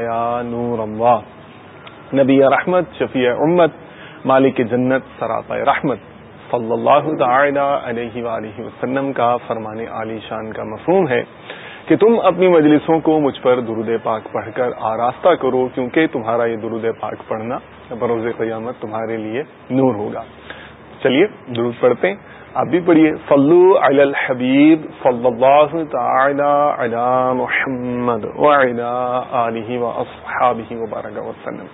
یا نور اللہ نبی رحمت، شفیع امت، مالک جنت سراپا رحمت. صلی اللہ تعالی علیہ وآلہ وسلم کا فرمان علی شان کا مفہوم ہے کہ تم اپنی مجلسوں کو مجھ پر درود پاک پڑھ کر آراستہ کرو کیونکہ تمہارا یہ درود پاک پڑھنا بروز قیامت تمہارے لیے نور ہوگا. چلیے، درود پڑھتے ہیں. آپ بھی پڑھیے۔ صلو علی الحبیب صلی اللہ تعالی علی محمد آلہ و اصحابہ وبارک وسلم۔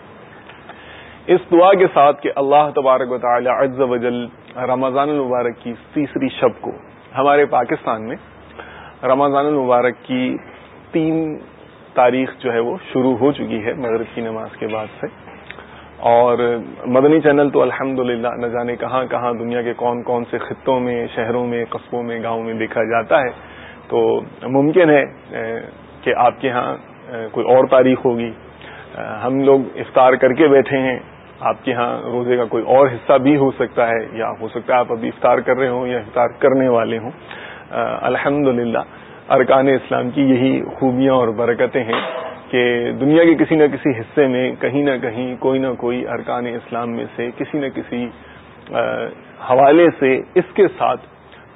اس دعا کے ساتھ کہ اللہ تبارک و تعالی عز و جل رمضان المبارک کی تیسری شب کو ہمارے پاکستان میں رمضان المبارک کی تین تاریخ جو ہے وہ شروع ہو چکی ہے مغرب کی نماز کے بعد سے۔ اور مدنی چینل تو الحمد نہ جانے کہاں کہاں دنیا کے کون کون سے خطوں میں، شہروں میں، قصبوں میں، گاؤں میں دیکھا جاتا ہے۔ تو ممکن ہے کہ آپ کے ہاں کوئی اور تاریخ ہوگی۔ ہم لوگ افطار کر کے بیٹھے ہیں۔ آپ کے ہاں روزے کا کوئی اور حصہ بھی ہو سکتا ہے، یا ہو سکتا ہے آپ ابھی افطار کر رہے ہوں یا افطار کرنے والے ہوں۔ الحمد ارکان اسلام کی یہی خوبیاں اور برکتیں ہیں۔ کہ دنیا کے کسی نہ کسی حصے میں کہیں نہ کہیں کوئی نہ کوئی ارکان اسلام میں سے کسی نہ کسی حوالے سے اس کے ساتھ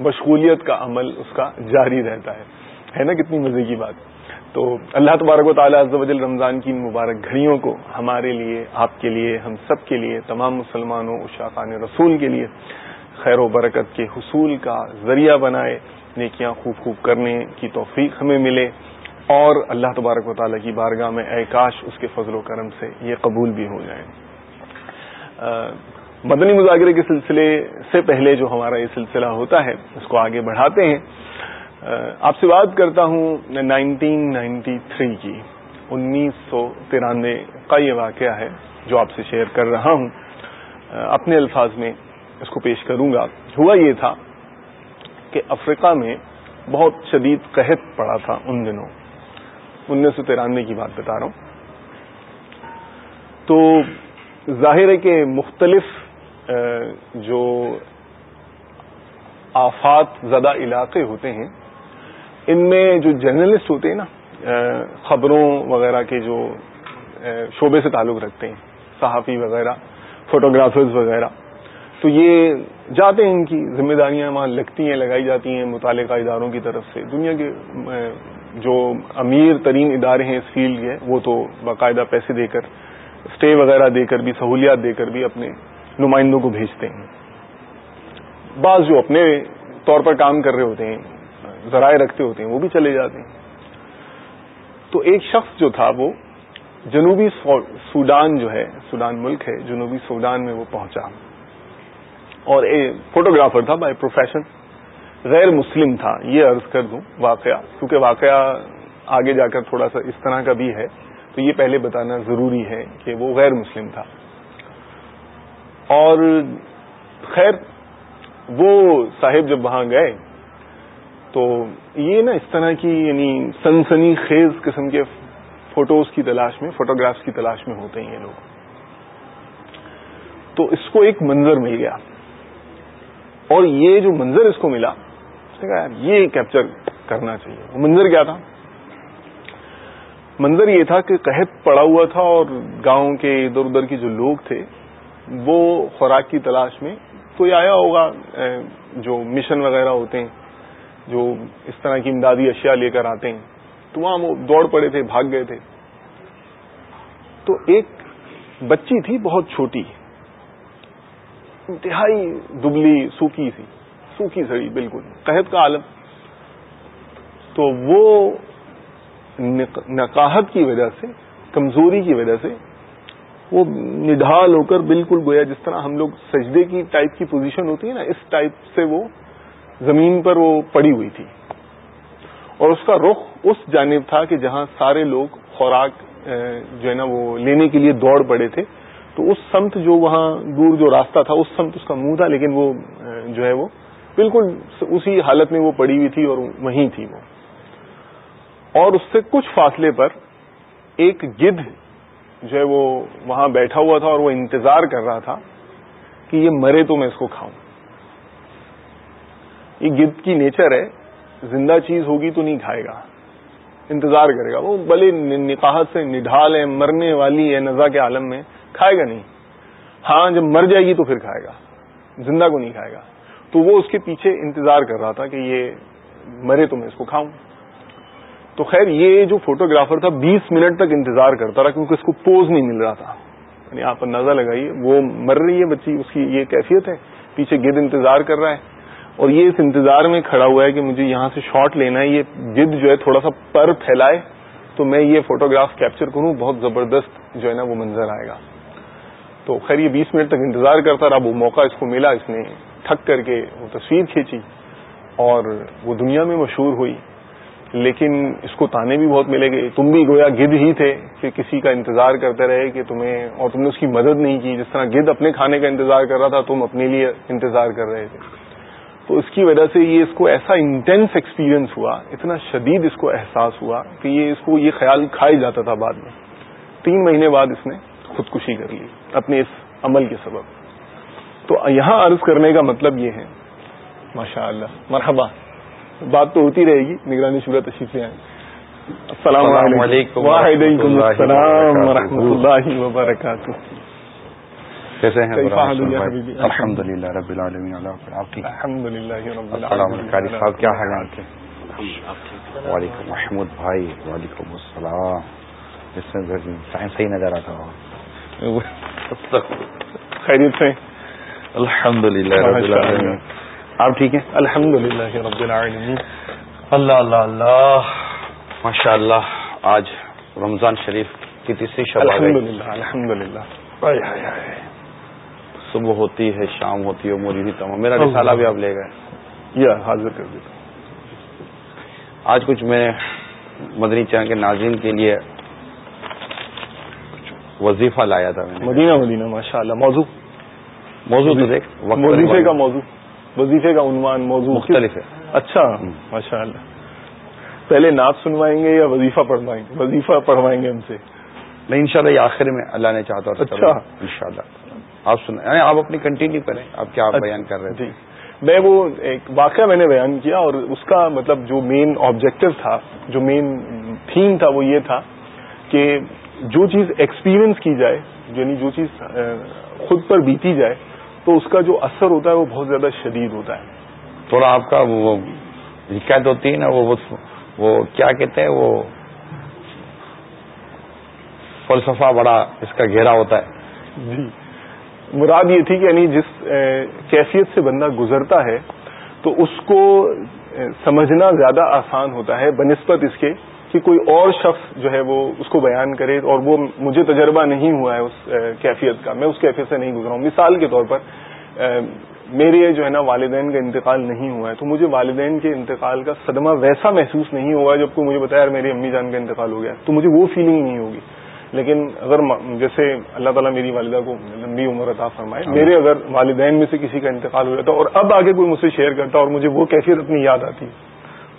مشغولیت کا عمل اس کا جاری رہتا ہے۔ ہے نا کتنی مزے کی بات۔ تو اللہ تبارک و تعالیٰ عز و جل رمضان کی مبارک گھڑیوں کو ہمارے لیے، آپ کے لیے، ہم سب کے لیے، تمام مسلمانوں، اشاقان رسول کے لیے خیر و برکت کے حصول کا ذریعہ بنائے، نیکیاں خوب خوب کرنے کی توفیق ہمیں ملے۔ اور اللہ تبارک و تعالیٰ کی بارگاہ میں، اے کاش اس کے فضل و کرم سے یہ قبول بھی ہو جائیں مدنی مذاکرے کے سلسلے سے پہلے جو ہمارا یہ سلسلہ ہوتا ہے، اس کو آگے بڑھاتے ہیں۔ آپ سے بات کرتا ہوں نائنٹین نائنٹی تھری کی۔ انیس سو ترانوے کا یہ واقعہ ہے جو آپ سے شیئر کر رہا ہوں۔ اپنے الفاظ میں اس کو پیش کروں گا۔ ہوا یہ تھا کہ افریقہ میں بہت شدید قحط پڑا تھا ان دنوں۔ انیس سو ترانوے کی بات بتا رہا ہوں۔ تو ظاہر ہے کہ مختلف جو آفات زدہ علاقے ہوتے ہیں، ان میں جو جرنلسٹ ہوتے ہیں نا خبروں وغیرہ کے جو شعبے سے تعلق رکھتے ہیں، صحافی وغیرہ، فوٹوگرافرز وغیرہ، تو یہ جاتے ہیں ان کی ذمہ داریاں وہاں لگتی ہیں، لگائی جاتی ہیں متعلقہ اداروں کی طرف سے۔ دنیا کے جو امیر ترین ادارے ہیں اس فیلڈ کے، وہ تو باقاعدہ پیسے دے کر اسٹے وغیرہ دے کر بھی، سہولیات دے کر بھی اپنے نمائندوں کو بھیجتے ہیں۔ بعض جو اپنے طور پر کام کر رہے ہوتے ہیں، ذرائع رکھتے ہوتے ہیں، وہ بھی چلے جاتے ہیں۔ تو ایک شخص جو تھا، وہ جنوبی سوڈان جو ہے، سوڈان ملک ہے، جنوبی سوڈان میں وہ پہنچا۔ اور فوٹوگرافر تھا بائی پروفیشن غیر مسلم تھا، یہ عرض کر دوں، واقعہ، کیونکہ واقعہ آگے جا کر تھوڑا سا اس طرح کا بھی ہے، تو یہ پہلے بتانا ضروری ہے کہ وہ غیر مسلم تھا۔ اور خیر، وہ صاحب جب وہاں گئے، تو یہ نا اس طرح کی یعنی سنسنی خیز قسم کے فوٹوز کی تلاش میں فوٹوگرافس کی تلاش میں ہوتے ہیں یہ لوگ۔ تو اس کو ایک منظر مل گیا۔ اور یہ جو منظر اس کو ملا نے کہا یار یہ کیپچر کرنا چاہیے۔ وہ منظر کیا تھا؟ منظر یہ تھا کہ قحط پڑا ہوا تھا اور گاؤں کے ادھر ادھر کے جو لوگ تھے، وہ خوراک کی تلاش میں کوئی آیا ہوگا جو مشن وغیرہ ہوتے ہیں، جو اس طرح کی امدادی اشیاء لے کر آتے ہیں، تو وہاں وہ دوڑ پڑے تھے، بھاگ گئے تھے۔ تو ایک بچی تھی، بہت چھوٹی، انتہائی دبلی، سوکھی سی۔ سوکھی سڑی بالکل، قحط کا عالم۔ تو وہ نقاہت کی وجہ سے، کمزوری کی وجہ سے، وہ نڈھال ہو کر بالکل گویا جس طرح ہم لوگ سجدے کی ٹائپ کی پوزیشن ہوتی ہے نا، اس ٹائپ سے وہ زمین پر وہ پڑی ہوئی تھی۔ اور اس کا رخ اس جانب تھا کہ جہاں سارے لوگ خوراک جو ہے نا، وہ لینے کے لیے دوڑ پڑے تھے۔ تو اس سمت جو وہاں دور جو راستہ تھا، اس سمت اس کا منہ تھا، لیکن وہ جو ہے وہ بالکل اسی حالت میں وہ پڑی ہوئی تھی اور وہیں تھی وہ۔ اور اس سے کچھ فاصلے پر ایک گدھ جو ہے وہ وہاں بیٹھا ہوا تھا اور وہ انتظار کر رہا تھا کہ یہ مرے تو میں اس کو کھاؤں۔ یہ گدھ کی نیچر ہے، زندہ چیز ہوگی تو نہیں کھائے گا، انتظار کرے گا۔ وہ بلے نکاحت سے نڈھال ہے، مرنے والی ہے، نزا کے عالم میں، کھائے گا نہیں۔ ہاں جب مر جائے گی تو پھر کھائے گا، زندہ کو نہیں کھائے گا۔ تو وہ اس کے پیچھے انتظار کر رہا تھا کہ یہ مرے تو میں اس کو کھاؤں۔ تو خیر، یہ جو فوٹوگرافر تھا بیس منٹ تک انتظار کرتا رہا کیونکہ اس کو پوز نہیں مل رہا تھا۔ یعنی آپ اندازہ لگائیے، وہ مر رہی ہے بچی، اس کی یہ کیفیت ہے۔ پیچھے گد انتظار کر رہا ہے۔ اور یہ اس انتظار میں کھڑا ہوا ہے کہ مجھے یہاں سے شاٹ لینا ہے، یہ گد جو ہے تھوڑا سا پر پھیلائے تو میں یہ فوٹوگراف کیپچر کروں، بہت زبردست جو ہے نا وہ منظر آئے گا۔ تو خیر، یہ بیس منٹ تک انتظار کرتا رہا، وہ موقع اس کو ملا، اس نے تھک کر کے وہ تصویر کھینچی اور وہ دنیا میں مشہور ہوئی۔ لیکن اس کو تانے بھی بہت ملے گئے۔ تم بھی گویا گد ہی تھے کہ کسی کا انتظار کرتے رہے کہ تمہیں اور تم نے اس کی مدد نہیں کی۔ جس طرح گد اپنے کھانے کا انتظار کر رہا تھا، تم اپنے لیے انتظار کر رہے تھے۔ تو اس کی وجہ سے یہ اس کو ایسا انٹینس ایکسپیرئنس ہوا، اتنا شدید اس کو احساس ہوا کہ یہ اس کو یہ خیال کھائی جاتا تھا بعد میں۔ تین مہینے بعد اس نے خودکشی کر لی، اپنے اس عمل کے سبب۔ تو یہاں عرض کرنے کا مطلب یہ ہے۔ ماشاء اللہ مرحبا۔ بات تو ہوتی رہے گی نگرانی شورا تشریف سے آئیں السلام علیکم۔ وعلیکم السلام ورحمۃ اللہ وبرکاتہ۔ کیسے ہیں الحمد للہ رب العالمین الحمد للہ صاحب کیا حال آپ کے؟ وعلیکم محمود بھائی وعلیکم السلام۔ اس میں صحیح نظر آتا ہوں خیریت سے۔ الحمد للہ آپ ٹھیک ہیں؟ الحمد للہ رب العالمین۔ اللہ اللہ اللہ۔ ماشاء اللہ آج رمضان شریف کی تیسری شب الحمد للہ الحمد للہ صبح ہوتی ہے شام ہوتی ہے موری بھی تمام۔ میرا رسالہ بھی آپ لے گئے۔ یا حاضر کر دیتا۔ آج کچھ میں مدنی چین کے ناظرین کے لیے وظیفہ لایا تھا میں مدینہ مدینہ ماشاء اللہ موضوع موضوع تو دیکھ وظیفے کا موضوع وظیفے کا عنوان موضوع۔ مختلف ہے۔ اچھا ماشاء اللہ پہلے نعت سنوائیں گے یا وظیفہ پڑھوائیں گے؟ وظیفہ پڑھوائیں گے ہم سے۔ نہیں ان شاء اللہ یہ آخر میں اللہ نے چاہتا اچھا ان شاء اللہ آپ سنیں۔ یعنی آپ اپنی کنٹینیو کریں۔ آپ کیا بیان کر رہے جی۔ میں وہ ایک واقعہ میں نے بیان کیا اور اس کا مطلب جو مین آبجیکٹو تھا جو مین تھیم تھا وہ یہ تھا کہ جو چیز ایکسپیرئنس کی جائے یعنی جو چیز خود پر بیتی جائے تو اس کا جو اثر ہوتا ہے وہ بہت زیادہ شدید ہوتا ہے۔ تھوڑا آپ کا وہ حکایت ہوتی ہے نا وہ وہ کیا کہتے ہیں وہ فلسفہ بڑا اس کا گھیرا ہوتا ہے۔ جی۔ مراد یہ تھی کہ یعنی جس کیفیت سے بندہ گزرتا ہے تو اس کو سمجھنا زیادہ آسان ہوتا ہے بنسبت اس کے کہ کوئی اور شخص جو ہے وہ اس کو بیان کرے اور وہ مجھے تجربہ نہیں ہوا ہے اس کیفیت کا۔ میں اس کیفیت سے نہیں گزرا ہوں۔ مثال کے طور پر میرے جو ہے نا والدین کا انتقال نہیں ہوا ہے تو مجھے والدین کے انتقال کا صدمہ ویسا محسوس نہیں ہوا جب کوئی مجھے بتایا میری امی جان کا انتقال ہو گیا تو مجھے وہ فیلنگ نہیں ہوگی۔ لیکن اگر جیسے اللہ تعالیٰ میری والدہ کو لمبی عمر عطا فرمائے میرے اگر والدین میں سے کسی کا انتقال ہو جاتا اور اب آگے کوئی مجھ سے شیئر کرتا اور مجھے وہ کیفیت اپنی یاد آتی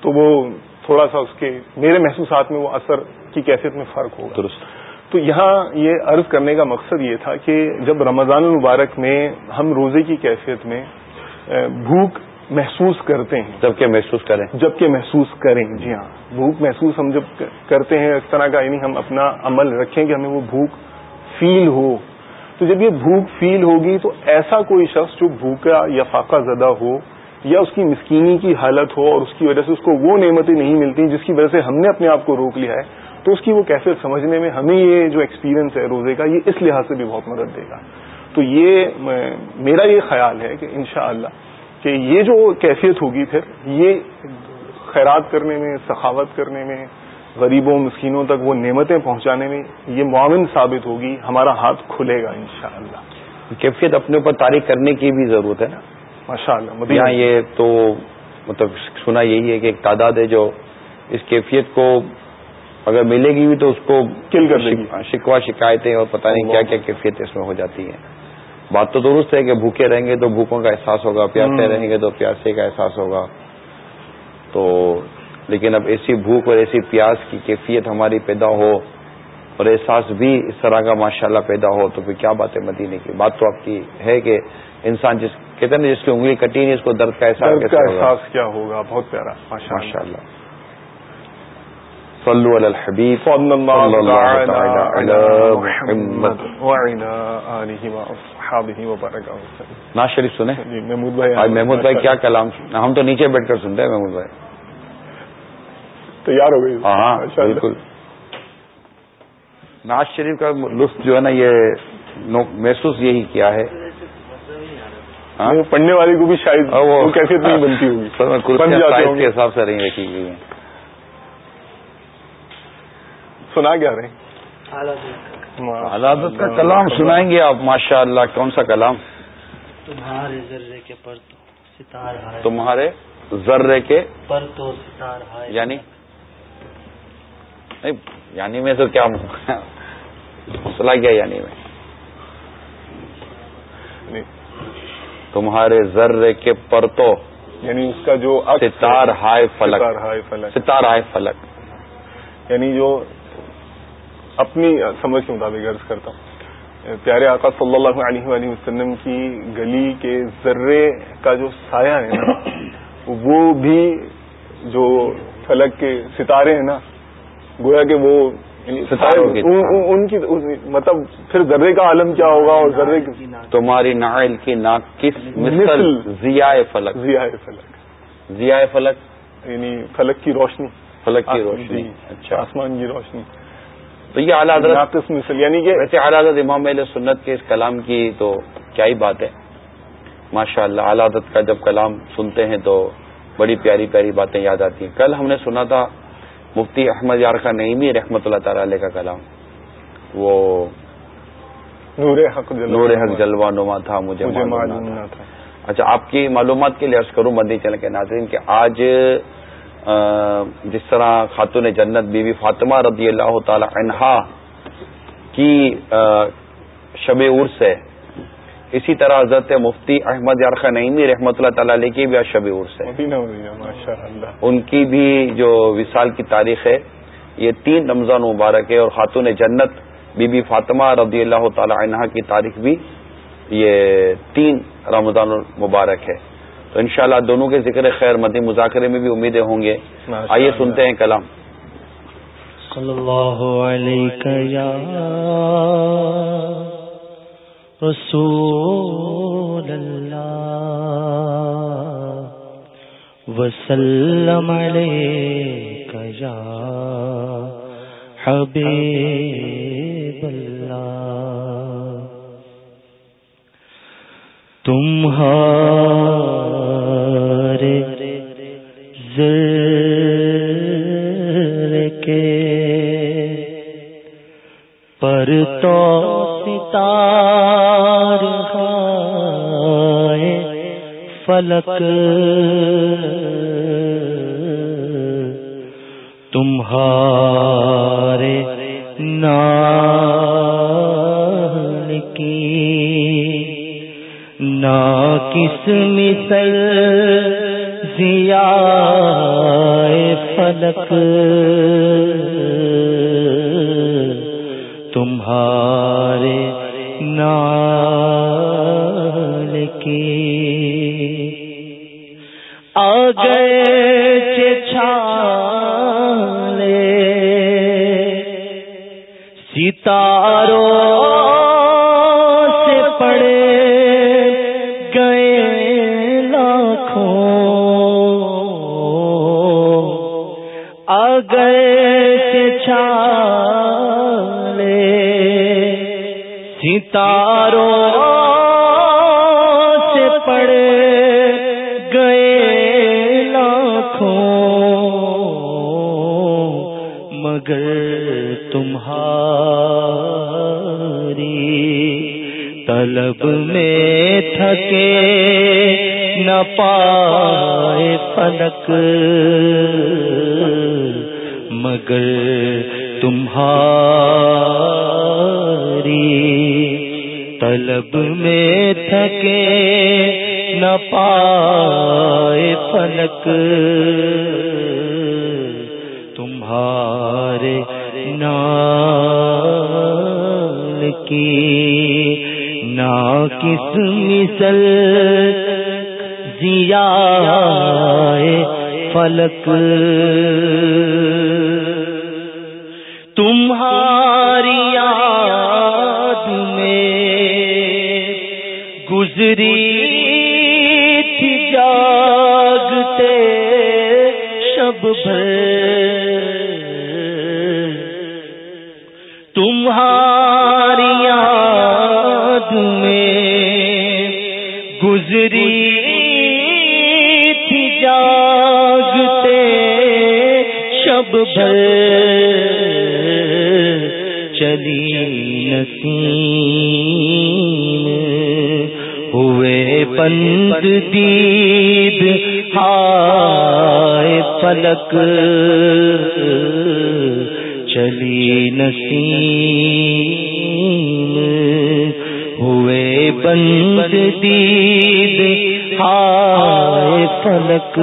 تو وہ تھوڑا سا اس کے میرے محسوسات میں وہ اثر کی کیفیت میں فرق ہوگا۔ درست۔ تو یہاں یہ عرض کرنے کا مقصد یہ تھا کہ جب رمضان المبارک میں ہم روزے کی کیفیت میں بھوک محسوس کرتے ہیں۔ جبکہ محسوس کریں۔ جبکہ محسوس کریں جی ہاں۔ بھوک محسوس ہم جب کرتے ہیں اس طرح کا یعنی ہم اپنا عمل رکھیں کہ ہمیں وہ بھوک فیل ہو۔ تو جب یہ بھوک فیل ہوگی تو ایسا کوئی شخص جو بھوکا یا فاقہ زدہ ہو یا اس کی مسکینی کی حالت ہو اور اس کی وجہ سے اس کو وہ نعمتیں نہیں ملتی جس کی وجہ سے ہم نے اپنے آپ کو روک لیا ہے، تو اس کی وہ کیفیت سمجھنے میں ہمیں یہ جو ایکسپیرینس ہے روزے کا، یہ اس لحاظ سے بھی بہت مدد دے گا۔ تو یہ میرا یہ خیال ہے کہ انشاءاللہ کہ یہ جو کیفیت ہوگی پھر، یہ خیرات کرنے میں، سخاوت کرنے میں، غریبوں، مسکینوں تک وہ نعمتیں پہنچانے میں یہ معاون ثابت ہوگی، ہمارا ہاتھ کھلے گا انشاءاللہ۔ کیفیت اپنے اوپر تاریخ کرنے کی بھی ضرورت ہے نا؟ ماشاء اللہ یہاں یہ تو مطلب سنا یہی ہے کہ ایک تعداد ہے جو اس کیفیت کو اگر ملے گی بھی تو اس کو کل کر شکوا شکایتیں اور پتہ نہیں کیا کیا کیفیت اس میں ہو جاتی ہیں۔ بات تو درست ہے کہ بھوکے رہیں گے تو بھوکوں کا احساس ہوگا پیاسے رہیں گے تو پیاسے کا احساس ہوگا۔ تو لیکن اب ایسی بھوک اور ایسی پیاس کی کیفیت ہماری پیدا ہو اور احساس بھی اس طرح کا ماشاءاللہ پیدا ہو تو پھر کیا بات ہے مدینے کی؟ بات تو آپ کی ہے کہ انسان جس کہتے ہیں جس کی انگلی کٹی نہیں اس کو درد کا احساس کیا ہوگا؟ بہت پیارا ماشاء اللہ صلو علی الحبیب۔ صلی اللہ نا شریف سنے جی، محمود بھائی۔ محمود بھائی کیا کلام ہم تو نیچے بیٹھ کر سنتے ہیں محمود بھائی۔ تیار ہو گئی۔ ہاں, ہاں، بالکل۔ ناز شریف کا لطف جو ہے نا یہ محسوس یہی کیا ہے۔ ہاں؟ پڑھنے والے کو بھی شاید وہ کیفیت نہیں بنتی ہوگی۔ کے حساب سے رہی رکھی گئی ہیں۔ سنا کیا رہے علادت کا کلام سنائیں گے آپ ماشاء اللہ کون سا کلام؟ تمہارے ذرے کے پر ستار تمہارے ذرے کے پر تو ستار یعنی؟ یعنی میں تو کیا مسئلہ کیا یعنی میں تمہارے ذرے کے پرتو یعنی اس کا جو ستار ہائے فلک. ستار ہائے فلک. یعنی جو اپنی سمجھ کے مطابق عرض کرتا ہوں. پیارے آقا صلی اللہ علیہ وآلہ وسلم کی گلی کے ذرے کا جو سایہ ہے نا وہ بھی جو فلک کے ستارے ہیں نا گویا کہ وہ ان کی مطلب پھر ذرے کا عالم کیا ہوگا اور ذرے تمہاری نائل کی ناک کس مثل ضیاء فلک؟ ضیاء فلک۔ ضیاء فلک؟ یعنی فلک کی روشنی۔ فلک کی روشنی۔ اچھا۔ آسمان کی روشنی۔ تو یہ اعلیٰ حضرت مثل یعنی کہ ویسے اعلیٰ حضرت امام علیہ سنت کے اس کلام کی تو کیا ہی بات ہے؟ ماشاء اللہ اعلیٰ حضرت کا جب کلام سنتے ہیں تو بڑی پیاری پیاری باتیں یاد آتی ہیں۔ کل ہم نے سنا تھا مفتی احمد یارخا نعیمی رحمۃ اللہ تعالی علیہ کا کلام۔ وہ نور حق نور حق جلوہ نما تھا مجھے معلوم نہ تھا۔ اچھا آپ کی معلومات کے لیے عرض کروں مدی چل کے ناظرین کہ آج جس طرح خاتون جنت بی بی فاطمہ رضی اللہ تعالی عنہا کی شب عرس ہے اسی طرح حضرت مفتی احمد یارخا نعیمی رحمۃ اللہ تعالی علیہ کی بھی شب عرس ہے۔ ان کی بھی جو وصال کی تاریخ ہے یہ تین رمضان مبارک ہے اور خاتون جنت بی بی فاطمہ رضی اللہ تعالی عنہ کی تاریخ بھی یہ تین رمضان مبارک ہے۔ تو انشاءاللہ دونوں کے ذکر خیر مدی مذاکرے میں بھی امیدیں ہوں گے۔ آئیے سنتے ہیں کلام۔ صلی اللہ علیہ رسول اللہ وسلم علیک یا حبیب اللہ تمہارے زر کے پر تو ستار فلک۔ تمہارے نام کی نا کس مثل ضیا فلک۔ تمہارے نال ستاروں سے پڑے گئے لاکھوں۔ آ سے چھالے ستاروں طلب میں تھکے، نہ پائے فلک مگر تمہاری طلب میں تھکے، نہ پائے فلک تمہارے نال کی کس مثل ضیا فلک؟ تمہاری یاد میں گزری پلک چلی نسیم ہوئے بند دید ہائے پلک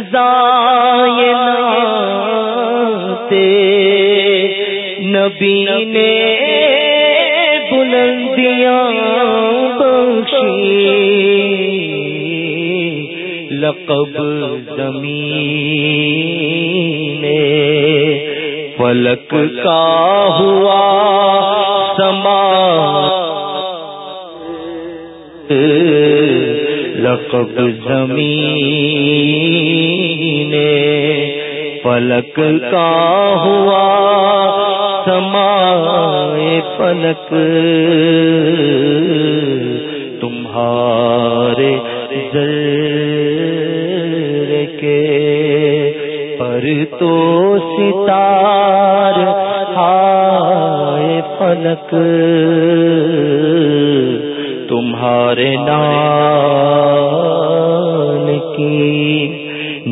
رضا نبی نے بلندیاں بخشی۔ لقب زمین فلک کا ہوا سما۔ لقب زمین فلک کا ہوا سما فلک تمہارے پر تو ستار ہائے فلک تمہارے نام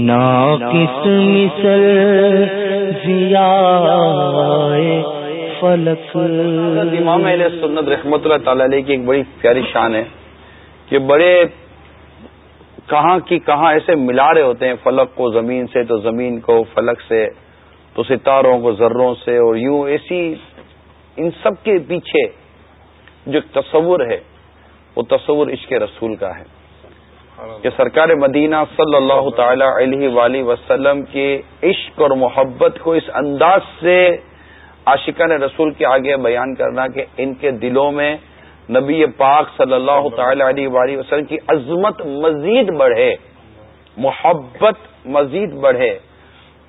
نا کس مثل ضیا فلک۔ امام علیہ سنت رحمت اللہ تعالی علیہ کی ایک بڑی پیاری شان ہے کہ بڑے کہاں کی کہاں ایسے ملا رہے ہوتے ہیں، فلک کو زمین سے تو زمین کو، فلک سے تو ستاروں کو ذروں سے اور یوں ایسی ان سب کے پیچھے جو تصور ہے، وہ تصور عشق رسول کا ہے۔ کہ سرکار مدینہ صلی اللہ تعالی علیہ وآلہ وسلم کے عشق اور محبت کو اس انداز سے عاشقان رسول کے آگے بیان کرنا کہ ان کے دلوں میں نبی پاک صلی اللہ تعالی علیہ وآلہ وسلم کی عظمت مزید بڑھے محبت مزید بڑھے۔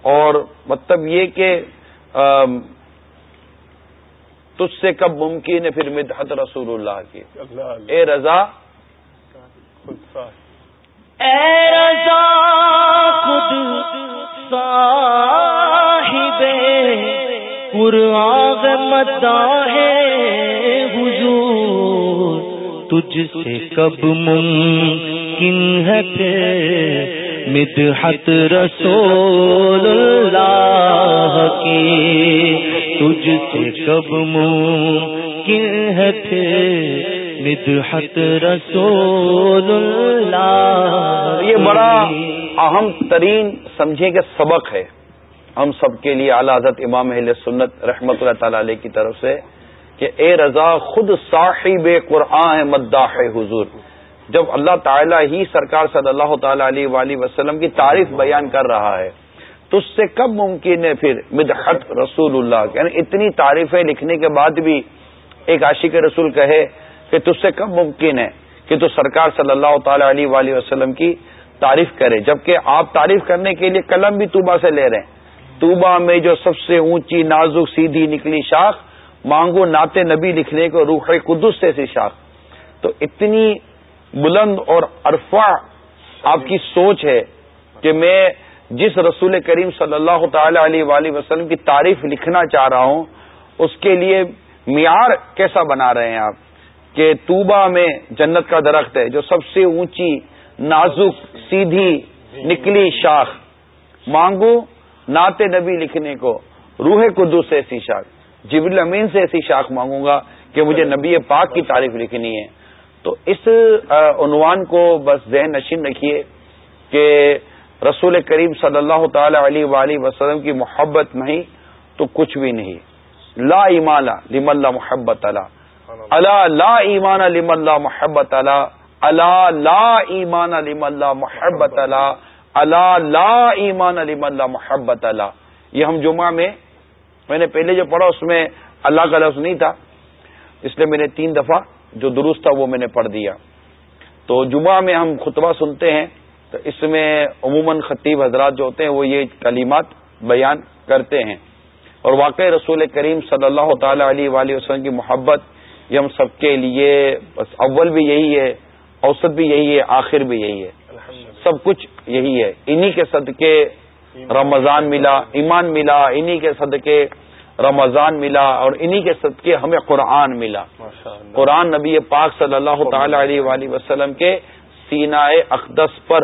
اور مطلب یہ کہ تجھ سے کب ممکن ہے پھر مدحت رسول اللہ کی؟ اے رضا اے رضا خود صاحب قرآن ہے حضور تجھ سے کب ممکن ہے مدحت رسول اللہ کی۔ تجھ سے کب ممکن ہے پھر مدحت رسول اللہ یہ بڑا اہم ترین سمجھے کہ سبق ہے۔ ہم سب کے لیے اعلی حضرت امام اہل سنت رحمت اللہ تعالی علیہ کی طرف سے کہ اے رضا خود صاحب قرآن مداح حضور۔ جب اللہ تعالیٰ ہی سرکار صلی اللہ تعالی علیہ وآلہ وسلم کی تعریف بیان کر رہا ہے، تو اس سے کب ممکن ہے پھر مدحت رسول اللہ؟ یعنی اتنی تعریفیں لکھنے کے بعد بھی ایک عاشق رسول کہے کہ تج سے کب ممکن ہے کہ تو سرکار صلی اللہ تعالی علیہ وآلہ وسلم کی تعریف کرے؟ جبکہ آپ تعریف کرنے کے لیے قلم بھی توبہ سے لے رہے ہیں۔ توبہ میں جو سب سے اونچی، نازک، سیدھی نکلی شاخ، مانگو نعت نبی لکھنے کو روح قدس سے سی شاخ۔ تو اتنی بلند اور عرفا آپ کی سوچ ہے کہ میں جس رسول کریم صلی اللہ تعالی علیہ وآلہ وسلم کی تعریف لکھنا چاہ رہا ہوں، اس کے لیے معیار کیسا بنا رہے ہیں آپ؟ کہ توبہ میں جنت کا درخت ہے، جو سب سے اونچی، نازک، سیدھی، نکلی شاخ۔ مانگو نعت نبی لکھنے کو، روح قدو سے ایسی شاخ۔ جبل امین سے ایسی شاخ مانگوں گا کہ مجھے نبی پاک کی تعریف لکھنی ہے۔ تو اس عنوان کو بس ذہن نشین رکھیے کہ رسول کریم صلی اللہ تعالی علیہ وآلہ وسلم کی محبت نہیں تو کچھ بھی نہیں۔ لا ایمالا لم اللہ محبت اللہ اللہ لا ایمان لم اللہ محبت اللہ اللہ لا ایمان لم اللہ محبت اللہ اللہ لا ایمان لم اللہ محبت اللہ یہ ہم جمعہ میں میں نے پہلے جو پڑھا اس میں اللہ کا لفظ نہیں تھا، اس لیے میں نے تین دفعہ جو درست تھا وہ میں نے پڑھ دیا۔ تو جمعہ میں ہم خطبہ سنتے ہیں تو اس میں عموماً خطیب حضرات جو ہوتے ہیں وہ یہ کلیمات بیان کرتے ہیں۔ اور واقع رسول کریم صلی اللہ تعالی علیہ وآلہ وسلم کی محبت یہ ہم سب کے لیے بس اول بھی یہی ہے اوسط بھی یہی ہے آخر بھی یہی ہے۔ سب کچھ یہی ہے۔ انہی کے صدقے رمضان ملا ایمان ملا انہی کے صدقے رمضان ملا اور انہی کے صدقے ہمیں قرآن ملا۔ قرآن نبی پاک صلی اللہ تعالی علیہ وآلہ وسلم کے سینا اقدس پر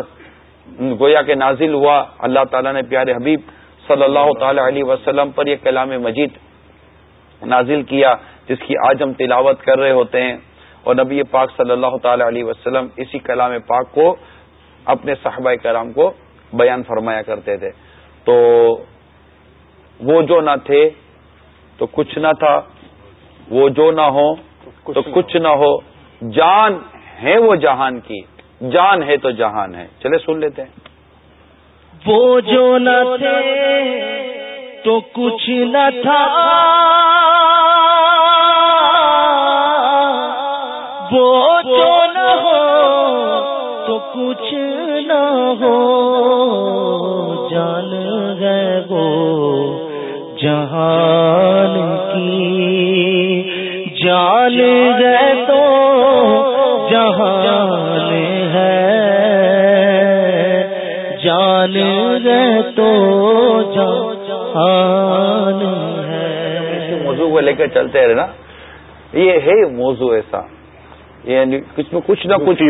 گویا کے نازل ہوا۔ اللہ تعالیٰ نے پیارے حبیب صلی اللہ تعالی علیہ وسلم پر یہ کلام مجید نازل کیا جس کی آج ہم تلاوت کر رہے ہوتے ہیں۔ اور نبی پاک صلی اللہ تعالی علیہ وسلم اسی کلام پاک کو اپنے صحابہ کرام کو بیان فرمایا کرتے تھے۔ تو وہ جو نہ تھے تو کچھ نہ تھا۔ وہ جو نہ ہو تو کچھ نہ ہو۔ جان ہے وہ جہان کی۔ جان ہے تو جہان ہے۔ چلے سن لیتے ہیں۔ وہ جو نہ تھے تو کچھ نہ تھا۔ وہ جو نہ ہو جہان کی جان گئے تو جہان ہے۔ جان گئے تو جہان ہے۔ موضوع کو لے کر چلتے رہے نا یہ ہے موضوع ایسا۔ یعنی کچھ نہ کچھ نہ کچھ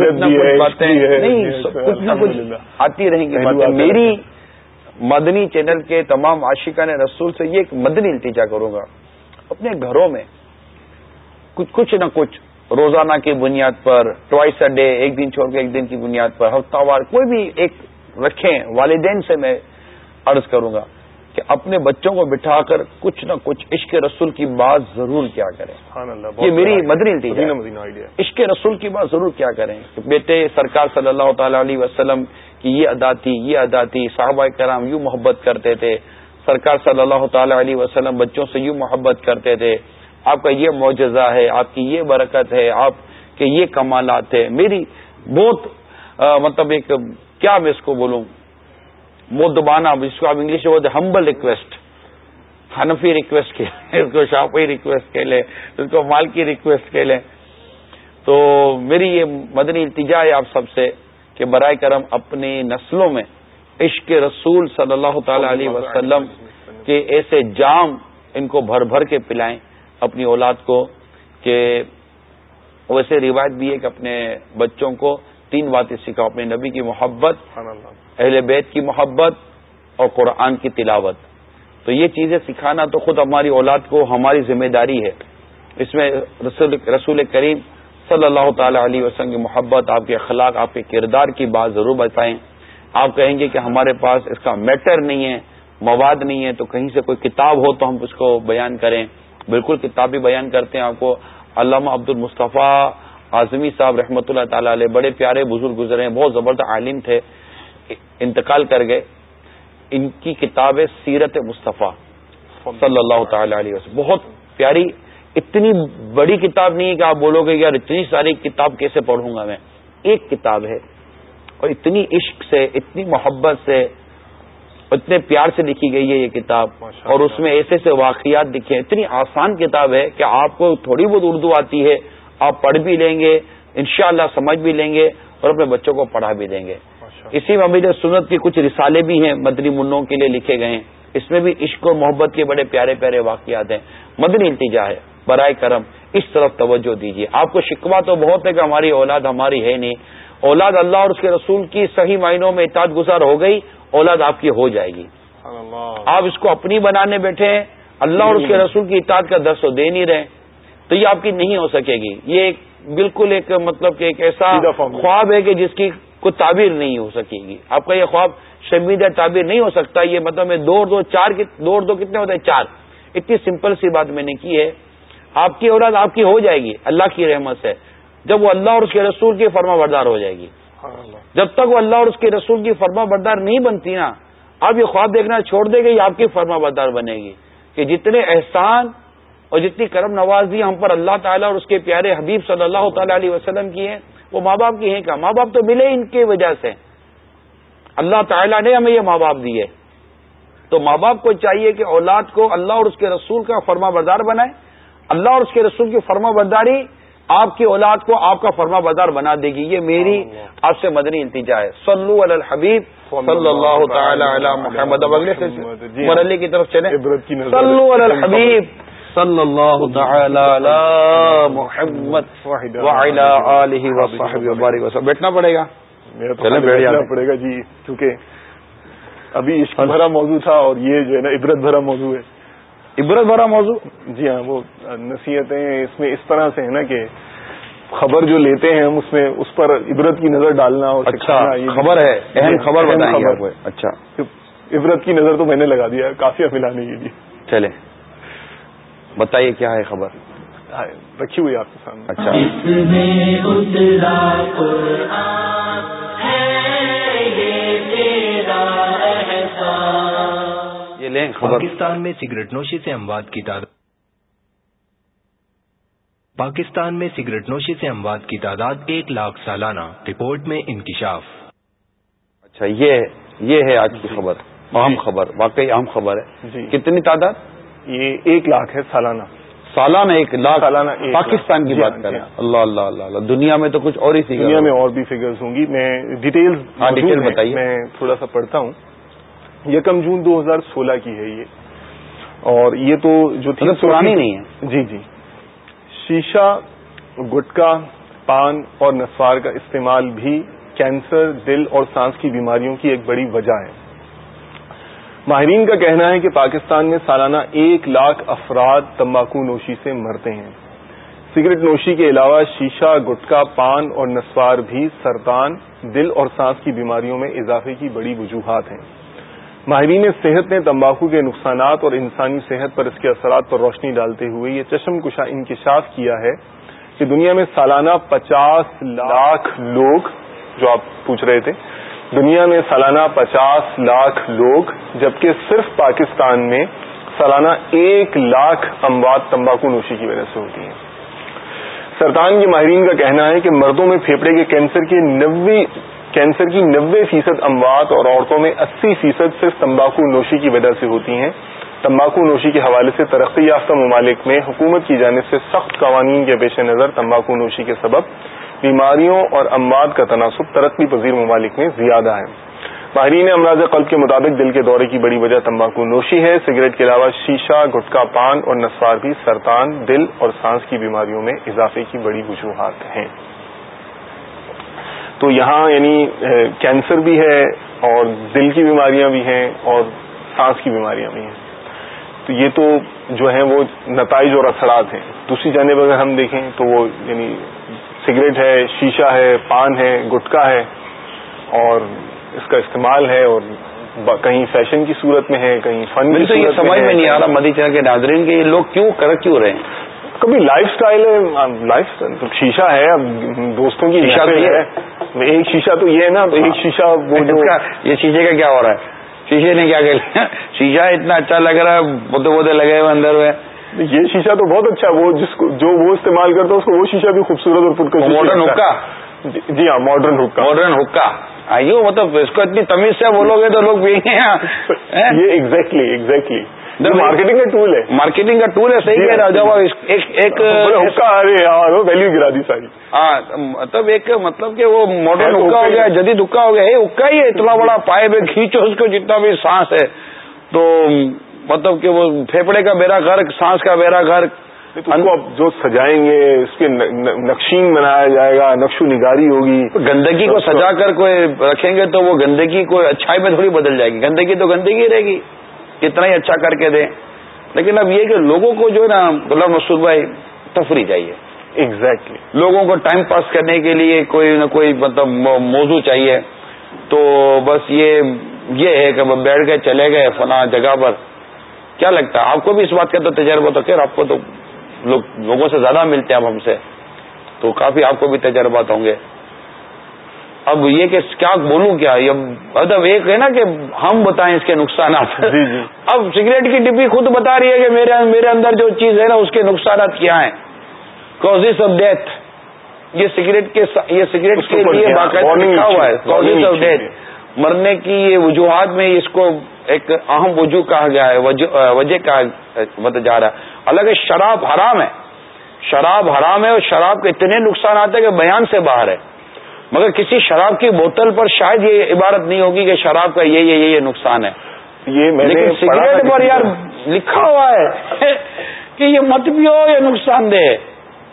باتیں۔ نہیں کچھ نہ کچھ آتی رہیں گی میری مدنی چینل کے تمام عاشقان رسول سے یہ ایک مدنی التجا کروں گا۔ اپنے گھروں میں کچھ کچھ نہ کچھ روزانہ کی بنیاد پر ٹوائس اے ڈے ایک دن چھوڑ کے ایک دن کی بنیاد پر ہفتہ وار کوئی بھی ایک رکھیں والدین سے میں عرض کروں گا کہ اپنے بچوں کو بٹھا کر کچھ نہ کچھ عشق رسول کی بات ضرور کیا کریں۔ یہ میری مدنی التجا عشق رسول کی بات ضرور کیا کریں۔ بیٹے سرکار صلی اللہ تعالی علیہ وسلم یہ ادا تھی، یہ ادا تھی، صحابہ کرام یوں محبت کرتے تھے۔ سرکار صلی اللہ تعالی علیہ وسلم بچوں سے یوں محبت کرتے تھے۔ آپ کا یہ معجزہ ہے، آپ کی یہ برکت ہے، آپ کے یہ کمالات ہے میری بہت مطلب ایک، کیا میں اس کو بولوں؟ مودبانہ جس کو آپ انگلش میں بولتے ہمبل ریکویسٹ حنفی ریکویسٹ کھیلیں اس کو شاپی ریکویسٹ کھیلیں اس کو مال کی ریکویسٹ کھیلیں تو میری یہ مدنی التجا ہے آپ سب سے۔ کہ برائے کرم اپنی نسلوں میں عشق رسول صلی اللہ تعالی علیہ وسلم کے ایسے جام ان کو بھر بھر کے پلائیں اپنی اولاد کو کہ ویسے روایت بھی ہے کہ اپنے بچوں کو تین باتیں سکھاؤ اپنے نبی کی محبت اہل بیت کی محبت اور قرآن کی تلاوت۔ تو یہ چیزیں سکھانا تو خود ہماری اولاد کو ہماری ذمہ داری ہے۔ اس میں رسول رسول کریم صلی اللہ تعالی علیہ وسلم کی محبت، آپ کے اخلاق، آپ کے کردار کی بات ضرور بتائیں۔ آپ کہیں گے کہ ہمارے پاس اس کا میٹر نہیں ہے، مواد نہیں ہے، تو کہیں سے کوئی کتاب ہو تو ہم اس کو بیان کریں۔ بالکل کتاب بھی بیان کرتے ہیں آپ کو۔ علامہ عبد المصطفیٰ اعظمی صاحب رحمۃ اللہ تعالی علیہ بڑے پیارے بزرگ گزرے ہیں، بہت زبردست عالم تھے، انتقال کر گئے۔ ان کی کتاب سیرت مصطفیٰ صلی اللہ تعالی علیہ وسلم، بہت پیاری اتنی بڑی کتاب نہیں ہے کہ آپ بولو گے یار اتنی ساری کتاب کیسے پڑھوں گا میں؟ ایک کتاب ہے اور اتنی عشق سے اتنی محبت سے اتنے پیار سے لکھی گئی ہے یہ کتاب اور اس میں ایسے ایسے واقعات دکھے اتنی آسان کتاب ہے کہ آپ کو تھوڑی بہت اردو آتی ہے آپ پڑھ بھی لیں گے انشاءاللہ سمجھ بھی لیں گے اور اپنے بچوں کو پڑھا بھی دیں گے۔ اسی میں امید سنت کے کچھ رسالے بھی ہیں مدنی منوں کے لیے لکھے گئے ہیں۔ اس میں بھی عشق و محبت کے بڑے پیارے پیارے واقعات ہیں۔ مدنی التجا ہے۔ برائے کرم اس طرف توجہ دیجیے آپ کو شکوا تو بہت ہے کہ ہماری اولاد ہماری ہے نہیں۔ اولاد اللہ اور اس کے رسول کی صحیح معنوں میں اطاعت گزار ہو گئی اولاد آپ کی ہو جائے گی۔ آپ اس کو اپنی بنانے بیٹھے ہیں اللہ اور اس کے رسول کی اطاعت کا درس دے نہیں رہے تو یہ آپ کی نہیں ہو سکے گی۔ یہ ایک بالکل ایک مطلب کہ ایک ایسا خواب ہے کہ جس کی کوئی تعبیر نہیں ہو سکے گی۔ آپ کا یہ خواب شمید تعبیر نہیں ہو سکتا یہ مطلب میں دو دو چار دو دو کتنے ہوتے ہیں؟ چار۔ اتنی سمپل سی بات میں نے کی ہے۔ آپ کی اولاد آپ کی ہو جائے گی اللہ کی رحمت سے۔ جب وہ اللہ اور اس کے رسول کی فرما بردار ہو جائے گی۔ جب تک وہ اللہ اور اس کے رسول کی فرما بردار نہیں بنتی نا آپ یہ خواب دیکھنا چھوڑ دے گی آپ کی فرما بردار بنے گی۔ کہ جتنے احسان اور جتنی کرم نوازی ہم پر اللہ تعالیٰ اور اس کے پیارے حبیب صلی اللہ تعالی علیہ وسلم کی ہیں وہ ماں باپ کی ہیں کیا؟ ماں باپ تو ملے ان کی وجہ سے۔ اللہ تعالیٰ نے ہمیں یہ ماں باپ دیے۔ تو ماں باپ کو چاہیے کہ اولاد کو اللہ اور اس کے رسول کا فرما بردار بنائے۔ اللہ اور اس کے رسول کی فرما برداری آپ کی اولاد کو آپ کا فرما بردار بنا دے گی۔ یہ میری آپ سے مدنی التجا ہے۔ صلو علی الحبیب صلی اللہ تعالی علی محمد۔ مرلی کی طرف چلے صلو علی الحبیب صلی اللہ تعالی علی محمد وعلی آلہ وصحبہ وبارک وسلم۔ بیٹھنا پڑے گا؟ چلیں بیٹھنا پڑے گا جی کیونکہ ابھی عشق بھرا موضوع تھا اور یہ جو ہے نا عبرت بھرا موضوع ہے۔ عبرت بھرا موضوع؟ جی ہاں وہ نصیحتیں اس میں اس طرح سے ہے نا کہ خبر جو لیتے ہیں ہم اس میں اس پر عبرت کی نظر ڈالنا اور اچھا خبر ہے اہم خبر اچھا۔ عبرت کی نظر تو میں نے لگا دیا کافی افیلانے کے لیے چلے بتائیے کیا ہے خبر؟ رکھی ہوئی آپ کے سامنے۔ اچھا۔ یہ لیں خبر۔ پاکستان میں سگریٹ نوشی سے اموات کی تعداد پاکستان میں سگریٹ نوشی سے اموات کی تعداد ایک لاکھ سالانہ۔ رپورٹ میں انکشاف۔ اچھا یہ یہ ہے آج کی خبر۔ اہم خبر واقعی اہم خبر ہے۔ جی۔ کتنی تعداد؟ یہ ایک لاکھ ہے سالانہ۔ سالانہ ایک لاکھ۔ سالانہ پاکستان کی جی بات ہاں، کریں جی۔ اللہ اللہ اللہ اللہ۔ دنیا میں تو کچھ اور ہی دنیا میں اور بھی فگرز ہوں گی۔ میں ڈیٹیل ہاں ڈیٹیل بتائیے۔ میں تھوڑا سا پڑھتا ہوں۔ یکم جون دو ہزار سولہ کی ہے یہ۔ اور یہ تو جو تھی مطلب پرانی نہیں ہے۔ جی جی۔ شیشہ گٹکا پان اور نسوار کا استعمال بھی کینسر دل اور سانس کی بیماریوں کی ایک بڑی وجہ ہے۔ ماہرین کا کہنا ہے کہ پاکستان میں سالانہ ایک لاکھ افراد تمباکو نوشی سے مرتے ہیں۔ سگریٹ نوشی کے علاوہ شیشہ گٹکا پان اور نسوار بھی سرطان دل اور سانس کی بیماریوں میں اضافے کی بڑی وجوہات ہیں۔ ماہرین صحت نے تمباکو کے نقصانات اور انسانی صحت پر اس کے اثرات پر روشنی ڈالتے ہوئے یہ چشم کشا انکشاف کیا ہے کہ دنیا میں سالانہ پچاس لاکھ لوگ، جو آپ پوچھ رہے تھے، دنیا میں سالانہ پچاس لاکھ لوگ، جبکہ صرف پاکستان میں سالانہ ایک لاکھ اموات تمباکو نوشی کی وجہ سے ہوتی ہیں۔ سرطان کے ماہرین کا کہنا ہے کہ مردوں میں پھیپڑے کے کینسر کے نوے کینسر کی نوے فیصد اموات اور عورتوں میں اسی فیصد صرف تمباکو نوشی کی وجہ سے ہوتی ہیں۔ تمباکو نوشی کے حوالے سے ترقی یافتہ ممالک میں حکومت کی جانب سے سخت قوانین کے پیش نظر تمباکو نوشی کے سبب بیماریوں اور اموات کا تناسب ترقی پذیر ممالک میں زیادہ ہے۔ ماہرین امراض قلب کے مطابق دل کے دورے کی بڑی وجہ تمباکو نوشی ہے۔ سگریٹ کے علاوہ شیشہ، گٹکا پان اور نسوار بھی سرطان دل اور سانس کی بیماریوں میں اضافے کی بڑی وجوہات ہیں۔ تو یہاں یعنی کینسر بھی ہے اور دل کی بیماریاں بھی ہیں اور سانس کی بیماریاں بھی ہیں۔ تو یہ تو جو ہیں وہ نتائج اور اثرات ہیں۔ دوسری جانب اگر ہم دیکھیں تو وہ یعنی سگریٹ ہے شیشہ ہے پان ہے گٹکا ہے اور اس کا استعمال ہے اور کہیں فیشن کی صورت میں ہے کہیں فن کی تو یہ سمجھ میں نہیں آ رہا مدی چاہ کے ناظرین کے یہ لوگ کیوں کر کیوں رہے ہیں؟ کبھی لائف اسٹائل ہے لائف شیشہ ہے اب دوستوں کی شیشہ ہے۔ ایک شیشہ تو یہ ہے نا ایک شیشہ وہ یہ شیشے کا کیا ہو رہا ہے؟ شیشے نے کیا کہ شیشہ اتنا اچھا لگ رہا ہے بوتے بوتے لگے ہوئے اندر ہوئے یہ شیشہ تو بہت اچھا وہ جس کو جو وہ استعمال کرتا ہے اس کو وہ شیشہ بھی خوبصورت اور پرکش ماڈرن حکا جی ہاں ماڈرن حکا ماڈرن حکا آئیو مطلب اس کو اتنی تمیز سے بولو گے تو لوگ گے یہ ایگزیکٹلی ایگزیکٹلی مارکیٹنگ کا ٹول ہے مارکیٹنگ کا ٹول ہے صحیح ہے راجا ایک ویلو گرا دی ساری ہاں مطلب ایک مطلب کہ وہ ماڈرن حکا ہو گیا جدید حکا ہو گیا یہ حکا ہی ہے اتنا بڑا پائپ ہے کھینچو اس کو جتنا بھی سانس ہے تو مطلب کہ وہ پھیپڑے کا بیرا گھر سانس کا بیرا گھر جو سجائیں گے اس کے نقشین بنایا جائے گا نقش و نگاری ہوگی گندگی کو سجا کر کوئی رکھیں گے تو وہ گندگی کو اچھائی میں تھوڑی بدل جائے گی گندگی تو گندگی رہے گی کتنا ہی اچھا کر کے دیں لیکن اب یہ کہ لوگوں کو جو ہے نا غلام مسود بھائی تفریح چاہیے۔ ایگزیکٹلی لوگوں کو ٹائم پاس کرنے کے لیے کوئی نہ کوئی مطلب موضوع چاہیے۔ تو بس یہ یہ ہے کہ بیٹھ گئے چلے گئے فلاں جگہ پر۔ کیا لگتا ہے؟ آپ کو بھی اس بات کا تو تجربہ تو خیر آپ کو تو لوگوں سے زیادہ ملتے ہیں اب ہم سے۔ تو کافی آپ کو بھی تجربات ہوں گے۔ اب یہ کہ کیا بولوں کیا؟ مطلب ایک ہے نا کہ ہم بتائیں اس کے نقصانات۔ جی جی۔ اب سگریٹ کی ڈبی خود بتا رہی ہے کہ میرے میرے اندر جو چیز ہے نا اس کے نقصانات کیا ہیں؟ کازز آف ڈیتھ یہ سگریٹ کے یہ سگریٹ کے لیے باقاعدہ لکھا ہوا ہے۔ کازز آف ڈیتھ مرنے کی یہ وجوہات میں اس کو ایک اہم وجوہ کہا گیا ہے۔ وجہ کہا جا رہا ہے۔ الگ شراب حرام ہے۔ شراب حرام ہے اور شراب کے اتنے نقصانات ہیں کہ بیان سے باہر ہے۔ مگر کسی شراب کی بوتل پر شاید یہ عبارت نہیں ہوگی کہ شراب کا یہ یہ یہ نقصان ہے۔ یہ لیکن سگریٹ پر یار لکھا ہوا ہے کہ یہ مت پیو یہ نقصان دہ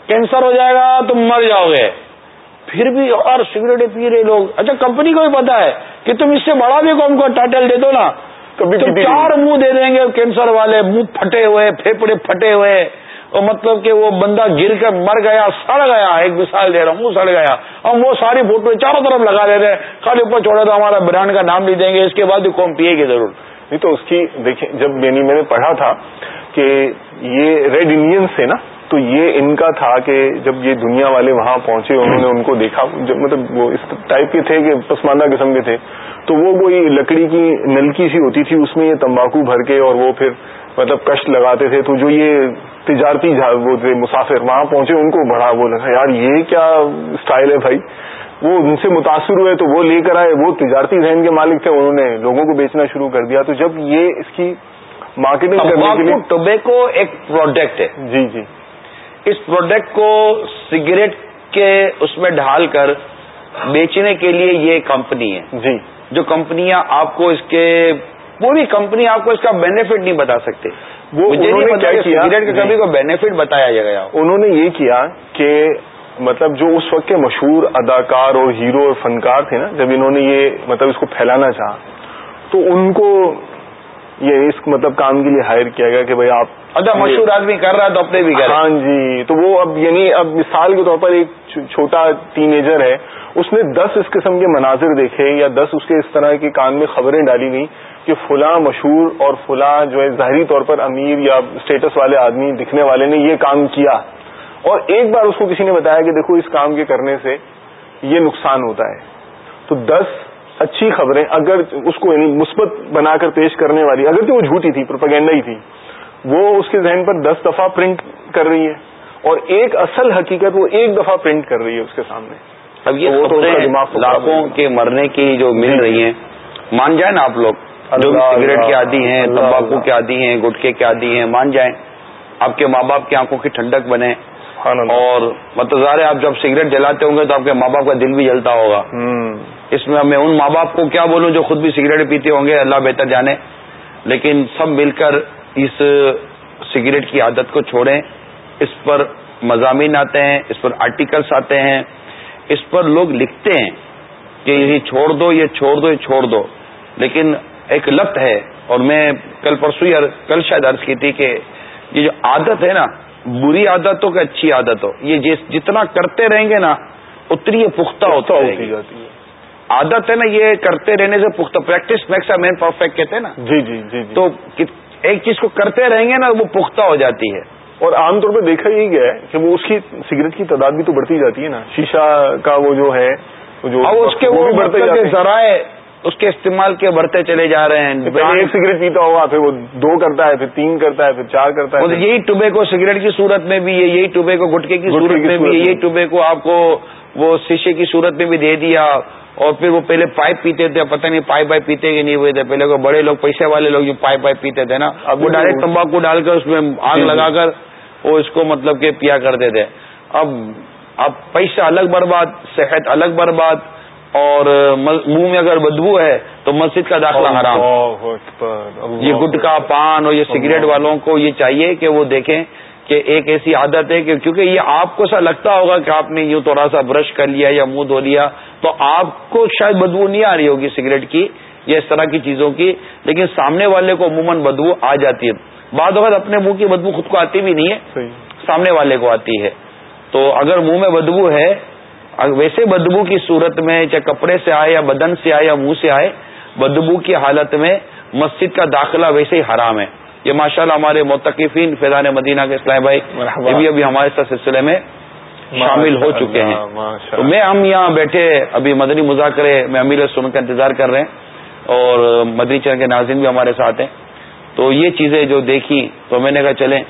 کینسر ہو جائے گا تم مر جاؤ گے۔ پھر بھی اور سگریٹ پی رہے لوگ۔ اچھا کمپنی کو بھی پتا ہے کہ تم اس سے بڑا بھی کون کو ٹائٹل دے دو نا۔ کبھی چار منہ دے دیں گے کینسر والے منہ پھٹے ہوئے پھیپڑے پھٹے ہوئے۔ مطلب کہ وہ بندہ گر کر مر گیا، سڑ گیا، ایک مثال دے رہا ہوں سڑ گیا۔ ہم وہ ساری فوٹو چاروں طرف لگا دے رہے خالی اوپر چھوڑا تو ہمارا برانڈ کا نام بھی دیں گے، اس کے بعد قوم پیے گی ضرور نہیں تو اس کی دیکھیں، جب یعنی میں نے پڑھا تھا کہ یہ ریڈ انڈینس ہے نا تو یہ ان کا تھا کہ جب یہ دنیا والے وہاں پہنچے انہوں نے ان کو دیکھا جب مطلب وہ اس ٹائپ کے تھے کہ پسماندہ قسم کے تھے تو وہ کوئی لکڑی کی نلکی سی ہوتی تھی اس میں یہ تمباکو بھر کے اور وہ پھر مطلب کشٹ لگاتے تھے تو جو یہ تجارتی وہ تھے مسافر وہاں پہنچے ان کو بڑا وہ لگا یار یہ کیا اسٹائل ہے بھائی؟ وہ ان سے متاثر ہوئے تو وہ لے کر آئے وہ تجارتی ذہن کے مالک تھے انہوں نے لوگوں کو بیچنا شروع کر دیا۔ تو جب یہ اس کی مارکیٹنگ کرنے کے لیے ٹوبیکو ایک پروڈکٹ ہے۔ جی جی۔ اس پروڈکٹ کو سگریٹ کے اس میں ڈھال کر بیچنے کے لیے یہ کمپنی ہے۔ جی۔ جو کمپنیاں آپ کو اس کے پوری کمپنی آپ کو اس کا بینیفٹ نہیں بتا سکتے۔ وہ سگریٹ کا کبھی کو بینیفٹ بتایا گیا انہوں نے یہ کیا کہ مطلب جو اس وقت کے مشہور اداکار اور ہیرو اور فنکار تھے نا جب انہوں نے یہ مطلب اس کو پھیلانا چاہا تو ان کو یہ اس مطلب کام کے لیے ہائر کیا گیا کہ بھائی آپ اچھا مشہور آدمی کر رہا ہے تو اپنے بھی کر ہاں جی تو وہ اب یعنی اب مثال کے طور پر ایک چھوٹا ٹین ایجر ہے۔ اس نے دس اس قسم کے مناظر دیکھے یا دس اس کے اس طرح کے کان میں خبریں ڈالی گئی کہ فلاں مشہور اور فلاں جو ہے ظاہری طور پر امیر یا اسٹیٹس والے آدمی دکھنے والے نے یہ کام کیا۔ اور ایک بار اس کو کسی نے بتایا کہ دیکھو اس کام کے کرنے سے یہ نقصان ہوتا ہے۔ تو دس اچھی خبریں اگر اس کو یعنی مثبت بنا کر پیش کرنے والی اگر تو وہ جھوٹی تھی پروپیگنڈا ہی تھی وہ اس کے ذہن پر دس دفعہ پرنٹ کر رہی ہے اور ایک اصل حقیقت وہ ایک دفعہ پرنٹ کر رہی ہے اس کے سامنے۔ اب یہ لاکھوں کے مرنے کی جو مل رہی ہیں مان جائیں نا آپ لوگ جو سگریٹ کے عادی ہیں تمباکو کے عادی ہیں گٹکے کے عادی ہیں مان جائیں آپ کے ماں باپ کی آنکھوں کی ٹھنڈک بنے اور مطلب ظاہر آپ جب سگریٹ جلاتے ہوں گے تو آپ کے ماں باپ کا دل بھی جلتا ہوگا۔ اس میں میں ان ماں باپ کو کیا بولوں جو خود بھی سگریٹ پیتے ہوں گے اللہ بہتر جانے۔ لیکن سب مل کر اس سگریٹ کی عادت کو چھوڑیں۔ اس پر مضامین آتے ہیں اس پر آرٹیکلس آتے ہیں۔ اس پر لوگ لکھتے ہیں کہ یہ چھوڑ دو یہ چھوڑ دو یہ چھوڑ دو۔ لیکن ایک لت ہے اور میں کل پرسوں کل شاید عرض کی تھی کہ یہ جو عادت ہے نا بری عادت ہو کہ اچھی عادت ہو۔ یہ جتنا کرتے رہیں گے نا اتنی یہ پختہ ہوتا ہوتی جاتی ہے۔ عادت ہے نا یہ کرتے رہنے سے پختہ۔ Practice makes a man perfect کہتے ہیں نا۔ جی جی جی, جی۔ تو ایک چیز کو کرتے رہیں گے نا وہ پختہ ہو جاتی ہے۔ اور عام طور پہ دیکھا یہی گیا ہے کہ وہ اس کی سگریٹ کی تعداد بھی تو بڑھتی جاتی ہے نا۔ شیشہ کا وہ جو ہے جو اس کے وہ بڑھتے ذرائع اس کے استعمال کے بڑھتے چلے جا رہے ہیں۔ ایک سگریٹ پیتا ہوگا پھر وہ دو کرتا ہے پھر تین کرتا ہے پھر چار کرتا ہے یہی ٹوبے کو سگریٹ کی صورت میں بھی ہے یہی ٹوبے کو گٹکے کی صورت میں بھی یہی ٹوبے کو آپ کو وہ شیشے کی صورت میں بھی دے دیا۔ اور پھر وہ پہلے پائپ پیتے تھے پتہ نہیں پائپ پائپ پیتے کہ نہیں ہوئے تھے پہلے کو بڑے لوگ پیسے والے لوگ جو پائپ پائپ پیتے تھے نا اب وہ ڈائریکٹ تمباکو ڈال کر اس میں آگ جی، جی۔ لگا کر وہ اس کو مطلب کہ پیا کرتے تھے۔ اب اب پیسہ الگ برباد صحت الگ برباد اور منہ میں اگر بدبو ہے تو مسجد کا داخلہ حرام۔ یہ گٹکا پان اور یہ سگریٹ والوں کو یہ چاہیے کہ وہ دیکھیں کہ ایک ایسی عادت ہے کہ کیونکہ یہ آپ کو سا لگتا ہوگا کہ آپ نے یوں تھوڑا سا برش کر لیا یا منہ دھو لیا تو آپ کو شاید بدبو نہیں آ رہی ہوگی سگریٹ کی یا اس طرح کی چیزوں کی لیکن سامنے والے کو عموماً بدبو آ جاتی ہے۔ بعد وقت اپنے منہ کی بدبو خود کو آتی بھی نہیں ہے سامنے والے کو آتی ہے۔ تو اگر منہ میں بدبو ہے ویسے بدبو کی صورت میں چاہے کپڑے سے آئے یا بدن سے آئے یا منہ سے آئے بدبو کی حالت میں مسجد کا داخلہ ویسے ہی حرام ہے۔ یہ ماشاءاللہ ہمارے متقفین فیضان مدینہ کے اسلام بھائی یہ بھی ابھی ہمارے ساتھ سلسلے میں شامل ہو چکے ہیں۔ تو میں ہم یہاں بیٹھے ابھی مدنی مذاکرے میں امیر سن کا انتظار کر رہے ہیں اور مدنی چین کے ناظرین بھی ہمارے ساتھ ہیں۔ تو یہ چیزیں جو دیکھی تو میں نے کہا چلیں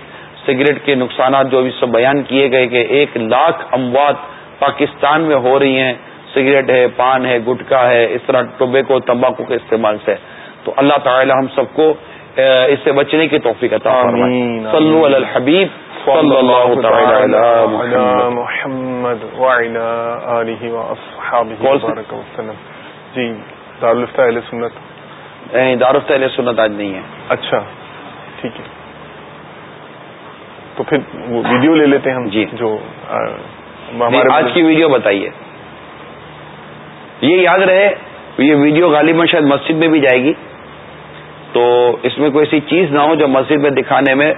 سگریٹ کے نقصانات جو ابھی سب بیان کیے گئے کہ ایک لاکھ اموات پاکستان میں ہو رہی ہیں۔ سگریٹ ہے پان ہے گٹکا ہے اس طرح ٹوبیکو تمباکو کے استعمال سے۔ تو اللہ تعالی ہم سب کو اس سے بچنے کی توفیق عطا صلو علی الحبیب صلی اللہ تعالی محمد۔ جی دارالفتہ اہل سنت۔ دارالفتہ اہل سنت آج نہیں ہے۔ اچھا ٹھیک ہے۔ تو پھر وہ ویڈیو لے لیتے ہیں ہم جی۔ جو آج کی ویڈیو بتائیے۔ یہ یاد رہے یہ ویڈیو غالباً شاید مسجد میں بھی جائے گی۔ تو اس میں کوئی ایسی چیز نہ ہو جو مسجد میں دکھانے میں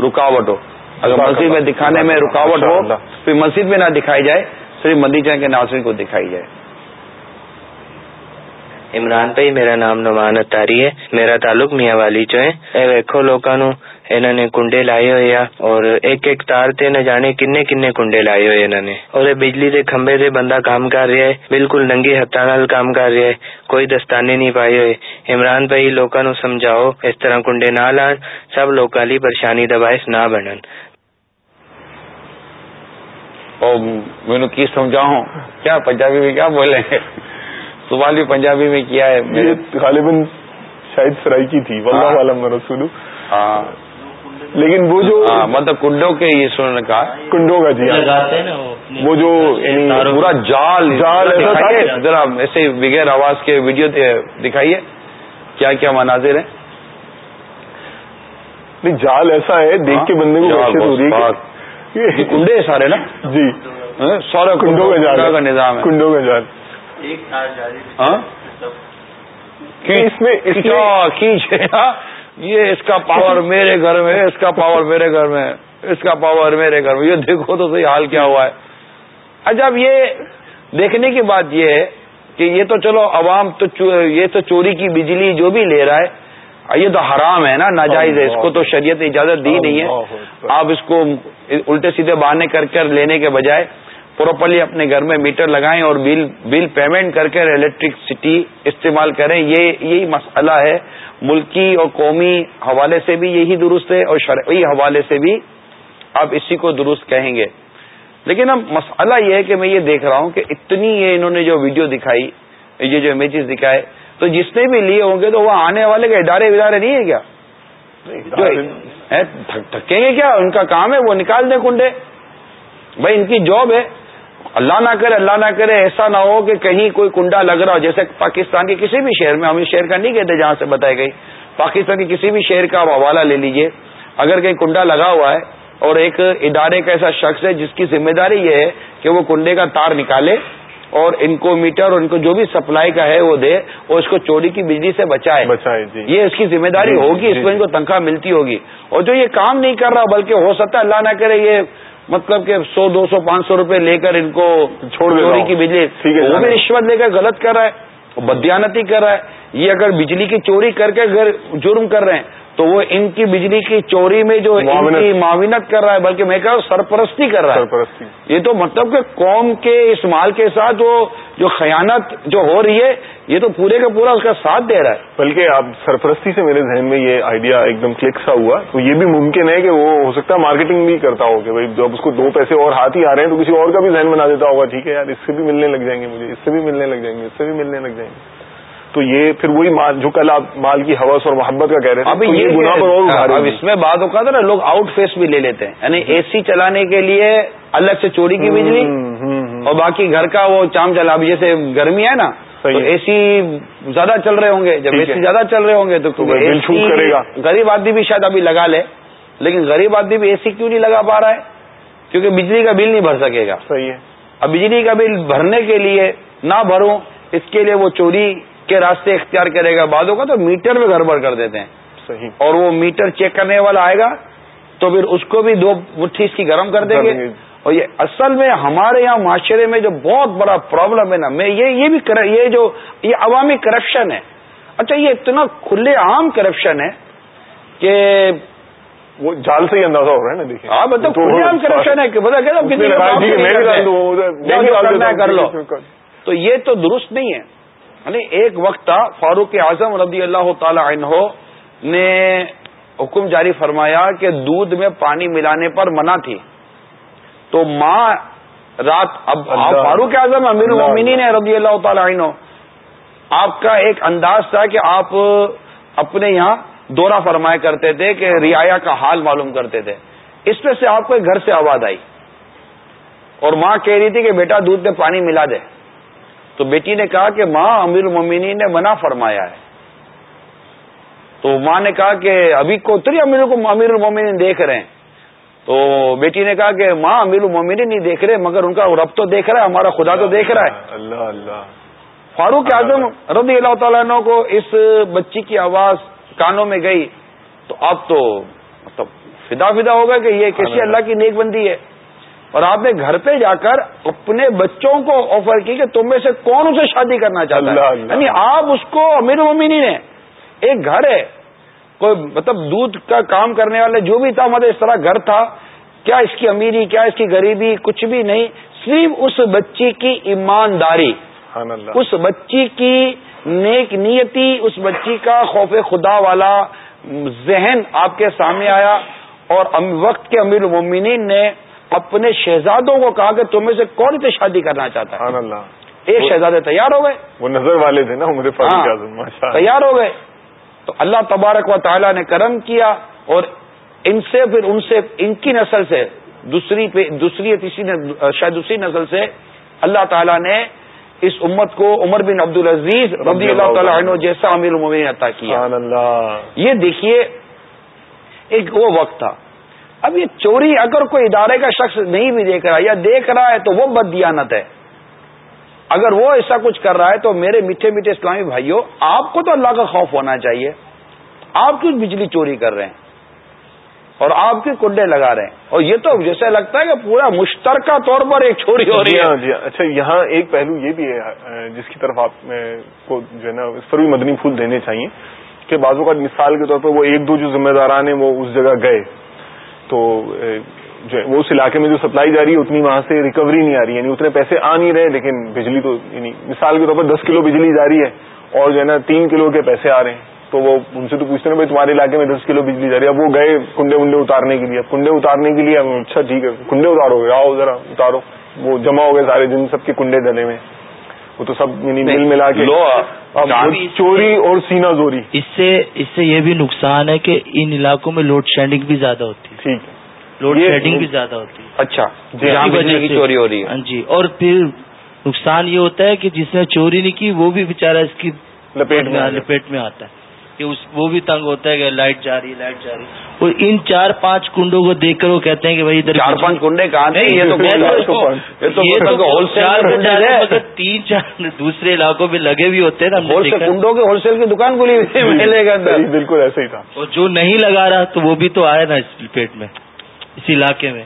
رکاوٹ ہو۔ اگر مسجد میں دکھانے میں رکاوٹ ہو پھر مسجد میں نہ دکھائی جائے صرف مندی چین کے ناظرین کو دکھائی جائے۔ عمران بھائی میرا نام نمان اتاری ہے۔ میرا تعلق میاں والی چو ہے۔ انہوں نے کنڈے لائے ہوئے آ اور ایک ایک تار تے نہ جانے کنے کنے کنڈے لائے ہوئے انہوں نے۔ اور بجلی دے کھمبے دے بندہ کام کر رہا ہے بالکل ننگے ہاتھ نال کام کر رہا ہے۔ کوئی دستانے نہیں پائے ہوئے۔ عمران بھائی لوگوں نو سمجھاؤ اس طرح کنڈے نہ لان سب لوگ لی پریشانی دا باعث نہ بنن۔ میں کی سمجھاؤں؟ کیا پنجابی میں کیا بولے؟ سوال بھی پنجابی میں کیا ہے؟ غالباً شاید سرائی کی تھی واللہ عالم رسول ہاں۔ لیکن وہ جو ہاں، مطلب کنڈوں کے یہ سننے کا کنڈوں کا جی وہ جو یعنی پورا جال جال ذرا ایسے بغیر آواز کے ویڈیو دکھائیے کیا کیا مناظر ہیں؟ نہیں جال ایسا ہے دیکھ کے بندے کو ہو رہی ہے کنڈے سارے نا؟ جی۔ ہاں، سارا کنڈوں کا جال کا نظام ہے۔ کنڈوں کا جال۔ ہاں؟ اس میں یہ اس کا پاور میرے گھر میں اس کا پاور میرے گھر میں اس کا پاور میرے گھر میں یہ دیکھو تو صحیح حال کیا ہوا ہے۔ اچھا اب یہ دیکھنے کی بات یہ ہے کہ یہ تو چلو عوام تو یہ تو چوری کی بجلی جو بھی لے رہا ہے یہ تو حرام ہے نا ناجائز ہے۔ اس کو تو شریعت اجازت دی نہیں ہے۔ آپ اس کو الٹے سیدھے بہانے کر کر لینے کے بجائے پراپرلی اپنے گھر میں میٹر لگائیں اور بل بل پیمنٹ کر کے الیکٹرکسٹی استعمال کریں یہ یہی مسئلہ ہے۔ ملکی اور قومی حوالے سے بھی یہی درست ہے اور شرعی حوالے سے بھی آپ اسی کو درست کہیں گے۔ لیکن اب مسئلہ یہ ہے کہ میں یہ دیکھ رہا ہوں کہ اتنی یہ انہوں نے جو ویڈیو دکھائی یہ جو امیجز دکھائے تو جس نے بھی لیے ہوں گے تو وہ آنے والے کے ادارے ادارے نہیں ہے کیا؟ تھکیں گے کیا؟ ان کا کام ہے وہ نکال دیں کنڈے۔ بھائی ان کی جاب ہے۔ اللہ نہ کرے اللہ نہ کرے ایسا نہ ہو کہ کہیں کوئی کنڈا لگ رہا ہو جیسے پاکستان کے کسی بھی شہر میں ہم اس شہر کا نہیں کہتے جہاں سے بتائی گئی پاکستان کے کسی بھی شہر کا حوالہ لے لیجیے۔ اگر کہیں کنڈا لگا ہوا ہے اور ایک ادارے کا ایسا شخص ہے جس کی ذمہ داری یہ ہے کہ وہ کنڈے کا تار نکالے اور ان کو میٹر اور ان کو جو بھی سپلائی کا ہے وہ دے اور اس کو چوری کی بجلی سے بچائے۔ بچائے جی۔ یہ اس کی ذمہ داری جی، جی، ہوگی اس جی، کو ان کو تنخواہ ملتی ہوگی۔ اور جو یہ کام نہیں کر رہا بلکہ ہو سکتا ہے اللہ نہ کرے یہ مطلب کہ سو دو سو پانچ سو روپے لے کر ان کو چھوڑ دے چوری کی بجلی۔ وہ بھی رشوت لے کر غلط کر رہا ہے بدیانتی کر رہا ہے۔ یہ اگر بجلی کی چوری کر کے اگر جرم کر رہے ہیں تو وہ ان کی بجلی کی چوری میں جو ان کی معاونت. کر رہا ہے بلکہ میں کہا سرپرستی کر رہا ہے۔ سرپرستی۔ یہ تو مطلب کہ قوم کے اس مال کے ساتھ وہ جو خیانت جو ہو رہی ہے یہ تو پورے کا پورا اس کا ساتھ دے رہا ہے۔ بلکہ آپ سرپرستی سے میرے ذہن میں یہ آئیڈیا ایک دم کلک سا ہوا۔ تو یہ بھی ممکن ہے کہ وہ ہو سکتا ہے مارکیٹنگ بھی کرتا ہو کہ بھائی جب اس کو دو پیسے اور ہاتھ ہی آ رہے ہیں تو کسی اور کا بھی ذہن بنا دیتا ہوگا ٹھیک ہے یار اس سے بھی ملنے لگ جائیں گے مجھے اس سے بھی ملنے لگ جائیں گے اس سے بھی ملنے لگ جائیں گے۔ تو یہ پھر وہی مال جو کل آپ مال کی حوث اور محبت کا کہہ رہے ابھی یہ گنا پر اور اب اس میں بات ہوتا تھا نا لوگ آؤٹ فیس بھی لے لیتے ہیں۔ یعنی اے سی چلانے کے لیے الگ سے چوری کی بجلی اور باقی گھر کا وہ چام چلا ابھی جیسے گرمی ہے نا تو اے سی زیادہ چل رہے ہوں گے۔ جب اے سی زیادہ چل رہے ہوں گے تو کرے گا۔ غریب آدمی بھی شاید ابھی لگا لے لیکن غریب آدمی بھی اے سی کیوں نہیں لگا پا رہا ہے؟ کیونکہ بجلی کا بل نہیں بھر سکے گا۔ صحیح ہے۔ اب بجلی کا بل بھرنے کے لیے نہ بھروں اس کے لیے وہ چوری کے راستے اختیار کرے گا بعدوں کا تو میٹر میں گڑبڑ کر دیتے ہیں۔ صحیح۔ اور وہ میٹر چیک کرنے والا آئے گا تو پھر اس کو بھی دو مٹھی اس کی گرم کر دیں گے۔ اور یہ اصل میں ہمارے یہاں معاشرے میں جو بہت بڑا پرابلم ہے نا میں یہ یہ بھی یہ جو یہ عوامی کرپشن ہے۔ اچھا یہ اتنا کھلے عام کرپشن ہے کہ وہ جال سے ہی اندازہ ہو رہا ہے نا دیکھیے ہاں مطلب کھلے عام کرپشن ہے کر لو۔ تو یہ تو درست نہیں ہے۔ یعنی ایک وقت تھا فاروق اعظم رضی اللہ تعالی عنہ نے حکم جاری فرمایا کہ دودھ میں پانی ملانے پر منع تھی۔ تو ماں رات اب فاروق اعظم امیر المین رضی اللہ تعالی عنہ آپ کا ایک انداز تھا کہ آپ اپنے یہاں دورہ فرمایا کرتے تھے کہ رعایا کا حال معلوم کرتے تھے۔ اس میں سے آپ کو گھر سے آواز آئی اور ماں کہہ رہی تھی کہ بیٹا دودھ میں پانی ملا دے۔ تو بیٹی نے کہا کہ ماں امیر المومنی نے منع فرمایا ہے۔ تو ماں نے کہا کہ ابھی کو اتری امیر کو امیر المومنی دیکھ رہے ہیں۔ تو بیٹی نے کہا کہ ماں امیر المومنی نہیں دیکھ رہے مگر ان کا رب تو دیکھ رہا ہے ہمارا خدا تو دیکھ رہا ہے۔ اللہ اللہ۔ فاروق اعظم رضی اللہ تعالیٰ عنہ کو اس بچی کی آواز کانوں میں گئی۔ تو اب تو مطلب فدا فدا ہوگا کہ یہ کیسی اللہ کی نیک بندی ہے۔ اور آپ نے گھر پہ جا کر اپنے بچوں کو آفر کی کہ تم میں سے کون اسے شادی کرنا چاہتا ہے؟ یعنی آپ اس کو امیر ممینی نے ایک گھر ہے کوئی مطلب دودھ کا کام کرنے والے جو بھی تھا مطلب اس طرح گھر تھا۔ کیا اس کی امیری کیا اس کی غریبی؟ کچھ بھی نہیں۔ صرف اس بچی کی ایمانداری اس بچی کی نیک نیتی اس بچی کا خوف خدا والا ذہن آپ کے سامنے آیا۔ اور وقت کے امیر المومنین نے اپنے شہزادوں کو کہا کہ تمہیں سے کون سے شادی کرنا چاہتا ہے؟ اللہ۔ ایک شہزادے تیار ہو گئے۔ وہ نظر والے تھے نا عمر ہاں، تیار ہو گئے۔ تو اللہ تبارک و تعالیٰ نے کرم کیا اور ان سے پھر ان سے ان کی نسل سے دوسری دوسری تیسری شاید دوسری نسل سے اللہ تعالیٰ نے اس امت کو عمر بن عبد العزیز رضی اللہ تعالیٰ عنہ۔ جیسا امیر المین عطا کیا۔ یہ دیکھیے ایک وہ وقت تھا۔ اب یہ چوری اگر کوئی ادارے کا شخص نہیں بھی دیکھ رہا یا دیکھ رہا ہے تو وہ بد دیانت ہے۔ اگر وہ ایسا کچھ کر رہا ہے تو میرے میٹھے میٹھے اسلامی بھائیوں آپ کو تو اللہ کا خوف ہونا چاہیے۔ آپ کیوں بجلی چوری کر رہے ہیں؟ اور آپ کے کنڈے لگا رہے ہیں؟ اور یہ تو جیسے لگتا ہے کہ پورا مشترکہ طور پر ایک چوری ہو رہی ہے۔ جی, ہاں، جی ہاں۔ اچھا یہاں ایک پہلو یہ بھی ہے جس کی طرف آپ کو جو ہے نا اس پر بھی مدنی پھول دینے چاہیے کہ بازو کا مثال کے طور پر وہ ایک دو جو ذمہ داران ہیں وہ اس جگہ گئے۔ تو جو وہ اس علاقے میں جو سپلائی جا رہی ہے اتنی وہاں سے ریکوری نہیں آ رہی یعنی اتنے پیسے آ نہیں رہے، لیکن بجلی تو یعنی مثال کے طور پر دس کلو بجلی جا رہی ہے اور جو ہے نا تین کلو کے پیسے آ رہے ہیں۔ تو وہ ان سے تو پوچھتے ہیں بھائی تمہارے علاقے میں دس کلو بجلی جا رہی ہے۔ اب وہ گئے کنڈے ونڈے اتارنے کے لیے۔ اب کنڈے اتارنے کے لیے اچھا ٹھیک ہے، کنڈے اتارو گے، آؤ ذرا اتارو۔ وہ جمع ہو گئے سارے دن سب کے کنڈے ڈلے میں وہ تو سب یعنی مل ملا کے چوری اور سینا زوری۔ اس سے اس سے یہ بھی نقصان ہے کہ ان علاقوں میں لوڈ شیڈنگ بھی زیادہ ہوتی ہے۔ ٹھیک۔ لوڈ شیڈنگ بھی زیادہ ہوتی ہے۔ اچھا کی چوری ہو رہی ہے۔ ہاں جی اور پھر نقصان یہ ہوتا ہے کہ جس نے چوری نہیں کی وہ بھی بےچارا اس کی لپیٹ میں لپیٹ میں آتا ہے۔ کہ اس وہ بھی تنگ ہوتا ہے کہ لائٹ جا رہی لائٹ جا رہی اور ان چار پانچ کنڈوں کو دیکھ کر وہ کہتے ہیں کہ بھائی ادھر چار پانچ کنڈے کہاں نہیں یہ تو ہول سیل تین چار دوسرے علاقوں میں لگے بھی ہوتے ہیں نا کنڈوں کے ہول سیل کی دکان کھلی میلے کے اندر۔ بالکل ایسا ہی تھا۔ اور جو نہیں لگا رہا تو وہ بھی تو آیا نا اس پیٹ میں اس علاقے میں۔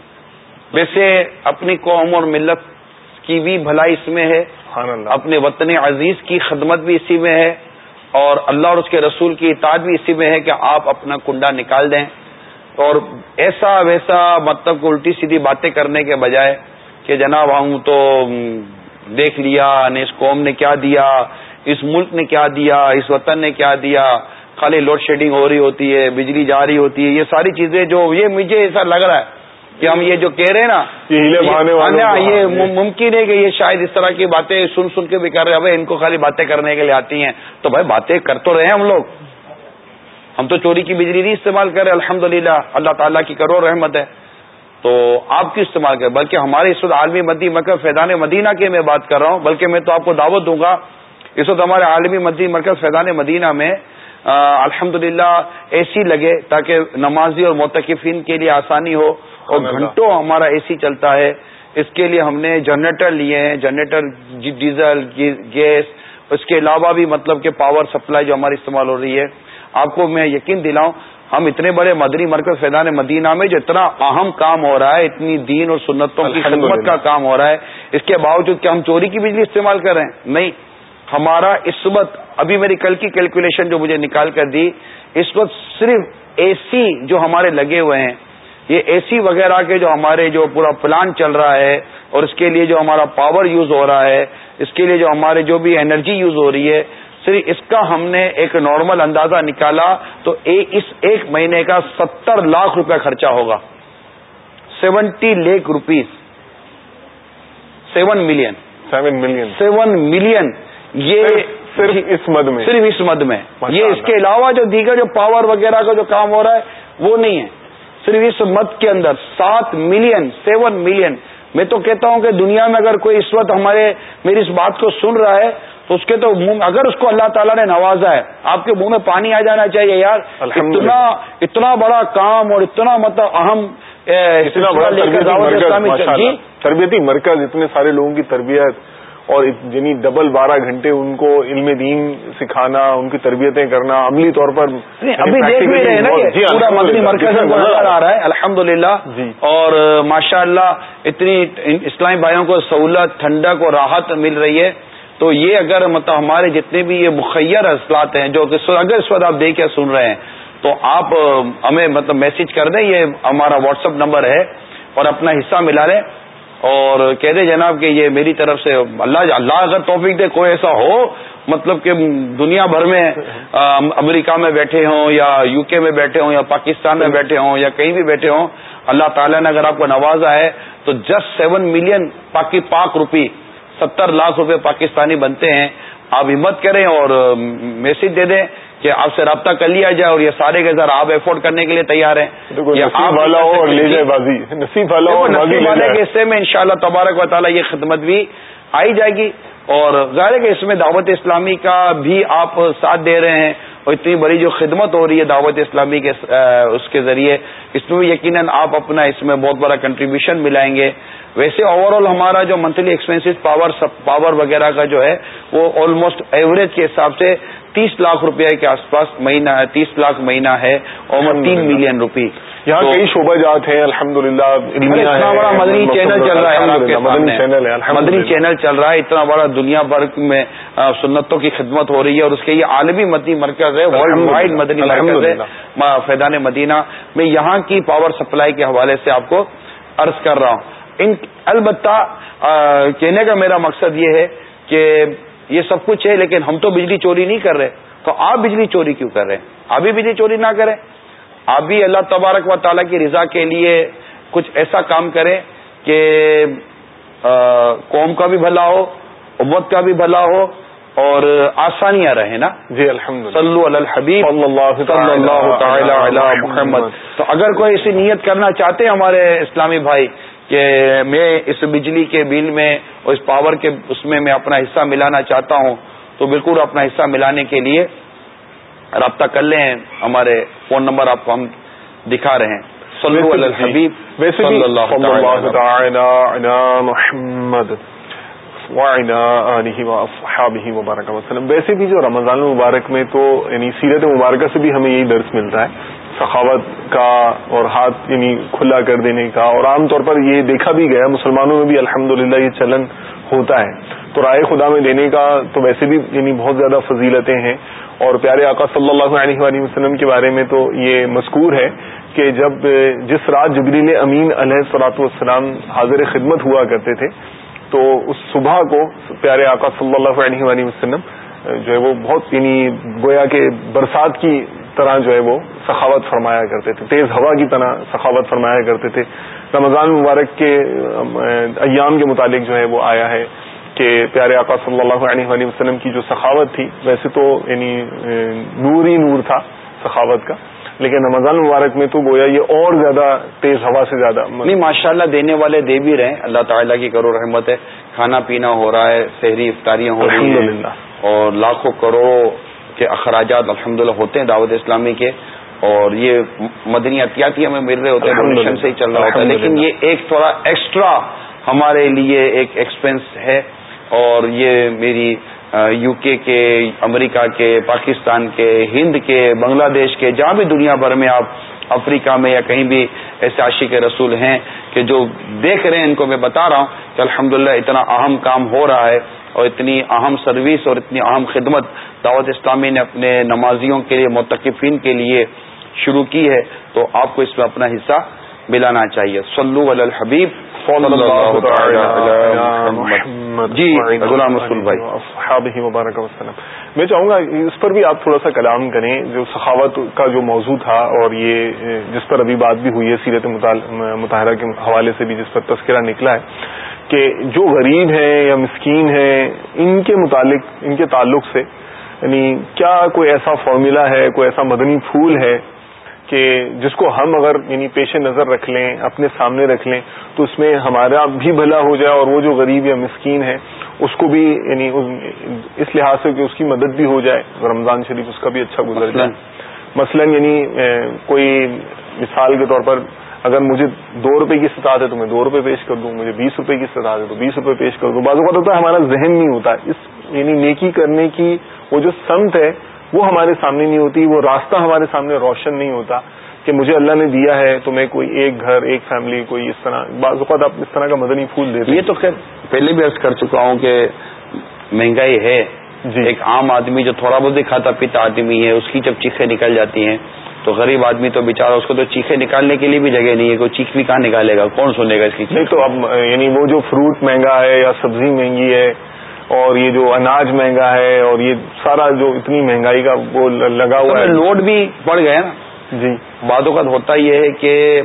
ویسے اپنی قوم اور ملت کی بھی بھلائی اس میں ہے۔ اپنے وطن عزیز کی خدمت بھی اسی میں ہے۔ اور اللہ اور اس کے رسول کی اطاعت بھی اسی میں ہے کہ آپ اپنا کنڈا نکال دیں اور ایسا ویسا مطلب الٹی سیدھی باتیں کرنے کے بجائے کہ جناب ہم تو دیکھ لیا، نے اس قوم نے کیا دیا، اس ملک نے کیا دیا، اس وطن نے کیا دیا، خالی لوڈ شیڈنگ ہو رہی ہوتی ہے، بجلی جا رہی ہوتی ہے، یہ ساری چیزیں جو یہ مجھے ایسا لگ رہا ہے۔ کہ ہم یہ جو کہہ رہے ہیں نا یہ ممکن ہے کہ یہ شاید اس طرح کی باتیں سن سن کے بھی کر رہے ہیں۔ ان کو خالی باتیں کرنے کے لیے آتی ہیں۔ تو بھائی باتیں کر تو رہے ہیں ہم لوگ۔ ہم تو چوری کی بجلی نہیں استعمال کر رہے الحمد اللہ تعالیٰ کی کرو رحمت ہے۔ تو آپ کی استعمال کریں؟ بلکہ ہمارے اس وقت عالمی مدی مرکز فیضان مدینہ کی میں بات کر رہا ہوں۔ بلکہ میں تو آپ کو دعوت دوں گا۔ اس وقت ہمارے عالمی مدی مرکز فیضان مدینہ میں الحمد للہ اے سی لگے تاکہ نمازی اور متقفین کے لیے آسانی ہو۔ اور گھنٹوں ہمارا اے سی چلتا ہے۔ اس کے لیے ہم نے جنریٹر لیے ہیں جنریٹر ڈیزل گیس اس کے علاوہ بھی مطلب کہ پاور سپلائی جو ہماری استعمال ہو رہی ہے۔ آپ کو میں یقین دلاؤں ہم اتنے بڑے مدنی مرکز فیضان مدینہ میں جو اتنا اہم کام ہو رہا ہے اتنی دین اور سنتوں کی خدمت کا کام ہو رہا ہے۔ اس کے باوجود کہ ہم چوری کی بجلی استعمال کر رہے ہیں۔ نہیں ہمارا اس وقت ابھی میری کل کی کیلکولیشن جو مجھے نکال کر دی اس وقت صرف اے سی جو ہمارے لگے ہوئے ہیں۔ یہ اے سی وغیرہ کے جو ہمارے جو پورا پلان چل رہا ہے اور اس کے لیے جو ہمارا پاور یوز ہو رہا ہے اس کے لیے جو ہمارے جو بھی انرجی یوز ہو رہی ہے صرف اس کا ہم نے ایک نارمل اندازہ نکالا تو اس ایک مہینے کا ستر لاکھ روپے خرچہ ہوگا۔ Seventy lakh rupees. Seven million. Seven million. Seven million. یہ صرف اس مد میں۔ صرف اس مد میں۔ یہ اس کے علاوہ جو دیگر جو پاور وغیرہ کا جو کام ہو رہا ہے وہ نہیں ہے۔ صرف اس مت کے اندر سات ملین سیون ملین۔ میں تو کہتا ہوں کہ دنیا میں اگر کوئی اس وقت ہمارے میری اس بات کو سن رہا ہے تو اس کے تو منہ اگر اس کو اللہ تعالیٰ نے نوازا ہے آپ کے منہ میں پانی آ جانا چاہیے یار۔ اتنا اتنا بڑا کام اور اتنا مطلب اہم جی؟ تربیتی مرکز اتنے سارے لوگوں کی تربیت اور یعنی ڈبل بارہ گھنٹے ان کو علم دین سکھانا ان کی تربیتیں کرنا عملی طور پر نا جی پورا مدنی مرکز نظر آ رہا ہے الحمد للہ جی۔ اور ماشاء اللہ اتنی اسلامی بھائیوں کو سہولت ٹھنڈک اور راحت مل رہی ہے۔ تو یہ اگر مطلب ہمارے جتنے بھی یہ مخیر اصلاحات ہیں جو اگر اس وقت آپ دیکھ کے سن رہے ہیں تو آپ ہمیں مطلب میسج کر دیں یہ ہمارا واٹس اپ نمبر ہے اور اپنا حصہ ملا لیں۔ اور کہہ دے جناب کہ یہ میری طرف سے اللہ اللہ اگر توفیق دے، کوئی ایسا ہو مطلب کہ دنیا بھر میں امریکہ میں بیٹھے ہوں یا یو کے میں بیٹھے ہوں یا پاکستان میں بیٹھے ہوں یا کہیں بھی بیٹھے ہوں، اللہ تعالیٰ نے اگر آپ کو نوازا ہے تو جسٹ سیون ملین پاکی پاک روپی، ستر لاکھ روپے پاکستانی بنتے ہیں۔ آپ ہمت کریں اور میسج دے دیں۔ کہ آپ سے رابطہ کر لیا جائے اور یہ سارے کے ذرا آپ افورڈ کرنے کے لیے تیار ہیں۔ نصیب والے کے حصے میں انشاءاللہ تبارک و تعالیٰ یہ خدمت بھی آئی جائے گی اور ظاہر ہے کہ اس میں دعوت اسلامی کا بھی آپ ساتھ دے رہے ہیں اور اتنی بڑی جو خدمت ہو رہی ہے دعوت اسلامی کے اس کے ذریعے اس میں یقیناً آپ اپنا اس میں بہت بڑا کنٹریبیوشن ملائیں گے۔ ویسے اوور آل ہمارا جو منتھلی ایکسپینس پاور پاور وغیرہ کا جو ہے وہ آلموسٹ ایوریج کے حساب سے تیس لاکھ روپے کے آس پاس مہینہ ہے تیس لاکھ مہینہ ہے اور تین ملین روپی. یہاں کئی شعبہ جات ہیں الحمد للہ اتنا بڑا مدنی چینل چل رہا ہے مدنی چینل ہے مدنی چینل چل رہا ہے اتنا بڑا دنیا بھر میں سنتوں کی خدمت ہو رہی ہے اور اس کے یہ عالمی مدنی مرکز ہے ورلڈ وائڈ مدنی مرکز ہے فیضان مدینہ. میں یہاں کی پاور سپلائی کے حوالے سے آپ کو عرض کر رہا ہوں۔ ان البتہ کہنے کا میرا مقصد یہ ہے کہ یہ سب کچھ ہے لیکن ہم تو بجلی چوری نہیں کر رہے۔ تو آپ بجلی چوری کیوں کر رہے ہیں؟ آپ بھی بجلی چوری نہ کریں۔ آپ بھی اللہ تبارک و تعالیٰ کی رضا کے لیے کچھ ایسا کام کریں کہ قوم کا بھی بھلا ہو امت کا بھی بھلا ہو اور آسانیاں رہے نا؟ جی الحمد صلو علی الحبیب۔ صلی اللہ تعالی علی محمد۔ تو اگر کوئی ایسی نیت کرنا چاہتے ہیں ہمارے اسلامی بھائی کہ میں اس بجلی کے بل میں اور اس پاور کے اس میں میں اپنا حصہ ملانا چاہتا ہوں تو بالکل اپنا حصہ ملانے کے لیے رابطہ کر لیں ہمارے فون نمبر آپ کو ہم دکھا رہے ہیں۔ صلو علی الحبیب ویسے محمد وبارک وسلم۔ ویسے بھی جو رمضان مبارک میں تو یعنی سیرت مبارکہ سے بھی ہمیں یہی درس ملتا ہے۔ سخاوت کا اور ہاتھ یعنی کھلا کر دینے کا اور عام طور پر یہ دیکھا بھی گیا مسلمانوں میں بھی الحمد یہ چلن ہوتا ہے۔ تو رائے خدا میں دینے کا تو ویسے بھی یعنی بہت زیادہ فضیلتیں ہیں۔ اور پیارے آقا صلی اللہ علیہ وآلہ وسلم کے بارے میں تو یہ مذکور ہے کہ جب جس رات جبریل امین علیہ صلاحت والسلام حاضر خدمت ہوا کرتے تھے، تو اس صبح کو پیارے آقا صلی اللہ علیہ وآلہ وسلم جو ہے وہ بہت یعنی گویا کہ برسات کی طرح جو ہے وہ سخاوت فرمایا کرتے تھے تیز ہوا کی طرح سخاوت فرمایا کرتے تھے۔ رمضان مبارک کے ایام کے متعلق جو ہے وہ آیا ہے کہ پیارے آقا صلی اللہ علیہ وسلم کی جو سخاوت تھی ویسے تو یعنی نور ہی نور تھا سخاوت کا لیکن رمضان مبارک میں تو گویا یہ اور زیادہ تیز ہوا سے زیادہ نہیں ماشاء اللہ دینے والے دے بھی رہے اللہ تعالیٰ کی کرو رحمت ہے۔ کھانا پینا ہو رہا ہے شہری افطاریاں ہو رہی ہیں اور لاکھوں کروڑوں کے اخراجات الحمد ہوتے ہیں دعوت اسلامی کے اور یہ مدنی احتیاطی ہمیں مل رہے ہوتے ہیں سے ہی چل رہا ہوتا ہے لیکن یہ ایک تھوڑا ایکسٹرا ہمارے لیے ایک ایکسپینس ہے اور یہ میری یو کے کے امریکہ کے پاکستان کے ہند کے بنگلہ دیش کے جہاں بھی دنیا بھر میں آپ افریقہ میں یا کہیں بھی ایسے عاشی کے رسول ہیں کہ جو دیکھ رہے ہیں ان کو میں بتا رہا ہوں کہ الحمدللہ اتنا اہم کام ہو رہا ہے اور اتنی اہم سروس اور اتنی اہم خدمت دعوت اسلامی نے اپنے نمازیوں کے لیے متقفین کے لیے شروع کی ہے تو آپ کو اس میں اپنا حصہ ملانا چاہیے۔ سلو الحبیب جی غلام رسول بھائی۔ مبارک وسلم میں چاہوں گا اس پر بھی آپ تھوڑا سا کلام کریں جو سخاوت کا جو موضوع تھا اور یہ جس پر ابھی بات بھی ہوئی ہے سیرت مطالعہ کے حوالے سے بھی جس پر تذکرہ نکلا ہے کہ جو غریب ہیں یا مسکین ہیں ان کے متعلق ان کے تعلق سے یعنی کیا کوئی ایسا فارمولا ہے کوئی ایسا مدنی پھول ہے کہ جس کو ہم اگر یعنی پیش نظر رکھ لیں اپنے سامنے رکھ لیں تو اس میں ہمارا بھی بھلا ہو جائے اور وہ جو غریب یا مسکین ہے اس کو بھی یعنی اس لحاظ سے کہ اس کی مدد بھی ہو جائے۔ رمضان شریف اس کا بھی اچھا گزر جائے مثلا؟ یعنی کوئی مثال کے طور پر اگر مجھے دو روپے کی استطاعت ہے تو میں دو روپے پیش کر دوں مجھے بیس روپے کی استطاعت ہے تو بیس روپے پیش کر دوں۔ بعض اوقات ہوتا ہے ہمارا ذہن نہیں ہوتا اس یعنی نیکی کرنے کی وہ جو سمت ہے وہ ہمارے سامنے نہیں ہوتی وہ راستہ ہمارے سامنے روشن نہیں ہوتا کہ مجھے اللہ نے دیا ہے تو میں کوئی ایک گھر ایک فیملی کوئی اس طرح۔ بعض اوقات آپ اس طرح کا مدنی پھول دیتے یہ تو خیر پہلے بھی عرض کر چکا ہوں کہ مہنگائی ہے۔ جی۔ ایک عام آدمی جو تھوڑا بہت ہی کھاتا پیتا آدمی ہے اس کی جب چیخیں نکل جاتی ہیں تو غریب آدمی تو بےچارا اس کو تو چیخے نکالنے کے لیے بھی جگہ نہیں ہے۔ کوئی چیخ بھی کہاں نکالے گا؟ کون سنے گا اس کی نہیں تو اب یعنی وہ جو فروٹ مہنگا ہے یا سبزی مہنگی ہے اور یہ جو اناج مہنگا ہے اور یہ سارا جو اتنی مہنگائی کا وہ لگا ہوا ہے۔ لوڈ بھی بڑھ گیا نا۔ جی۔ بعد اوقات ہوتا یہ ہے کہ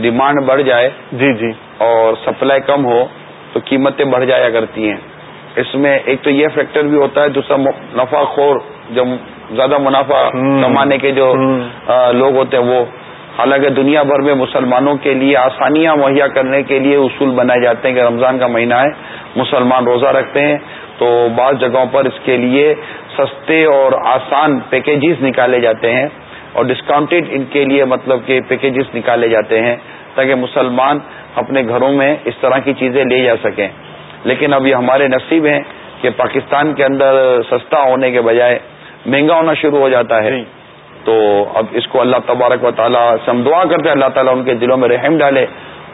ڈیمانڈ بڑھ جائے جی جی۔ اور سپلائی کم ہو تو قیمتیں بڑھ جایا کرتی ہیں۔ اس میں ایک تو یہ فیکٹر بھی ہوتا ہے دوسرا نفع خور جب زیادہ منافع کمانے کے جو لوگ ہوتے ہیں وہ حالانکہ دنیا بھر میں مسلمانوں کے لیے آسانیاں مہیا کرنے کے لیے اصول بنائے جاتے ہیں کہ رمضان کا مہینہ ہے، مسلمان روزہ رکھتے ہیں، تو بعض جگہوں پر اس کے لیے سستے اور آسان پیکیجز نکالے جاتے ہیں اور ڈسکاؤنٹڈ ان کے لیے مطلب کہ پیکیجز نکالے جاتے ہیں تاکہ مسلمان اپنے گھروں میں اس طرح کی چیزیں لے جا سکیں۔ لیکن اب یہ ہمارے نصیب ہیں کہ پاکستان کے اندر سستا ہونے کے بجائے مہنگا ہونا شروع ہو جاتا ہے۔ جی۔ تو اب اس کو اللہ تبارک و تعالیٰ سے ہم دعا کرتے ہیں اللہ تعالیٰ ان کے دلوں میں رحم ڈالے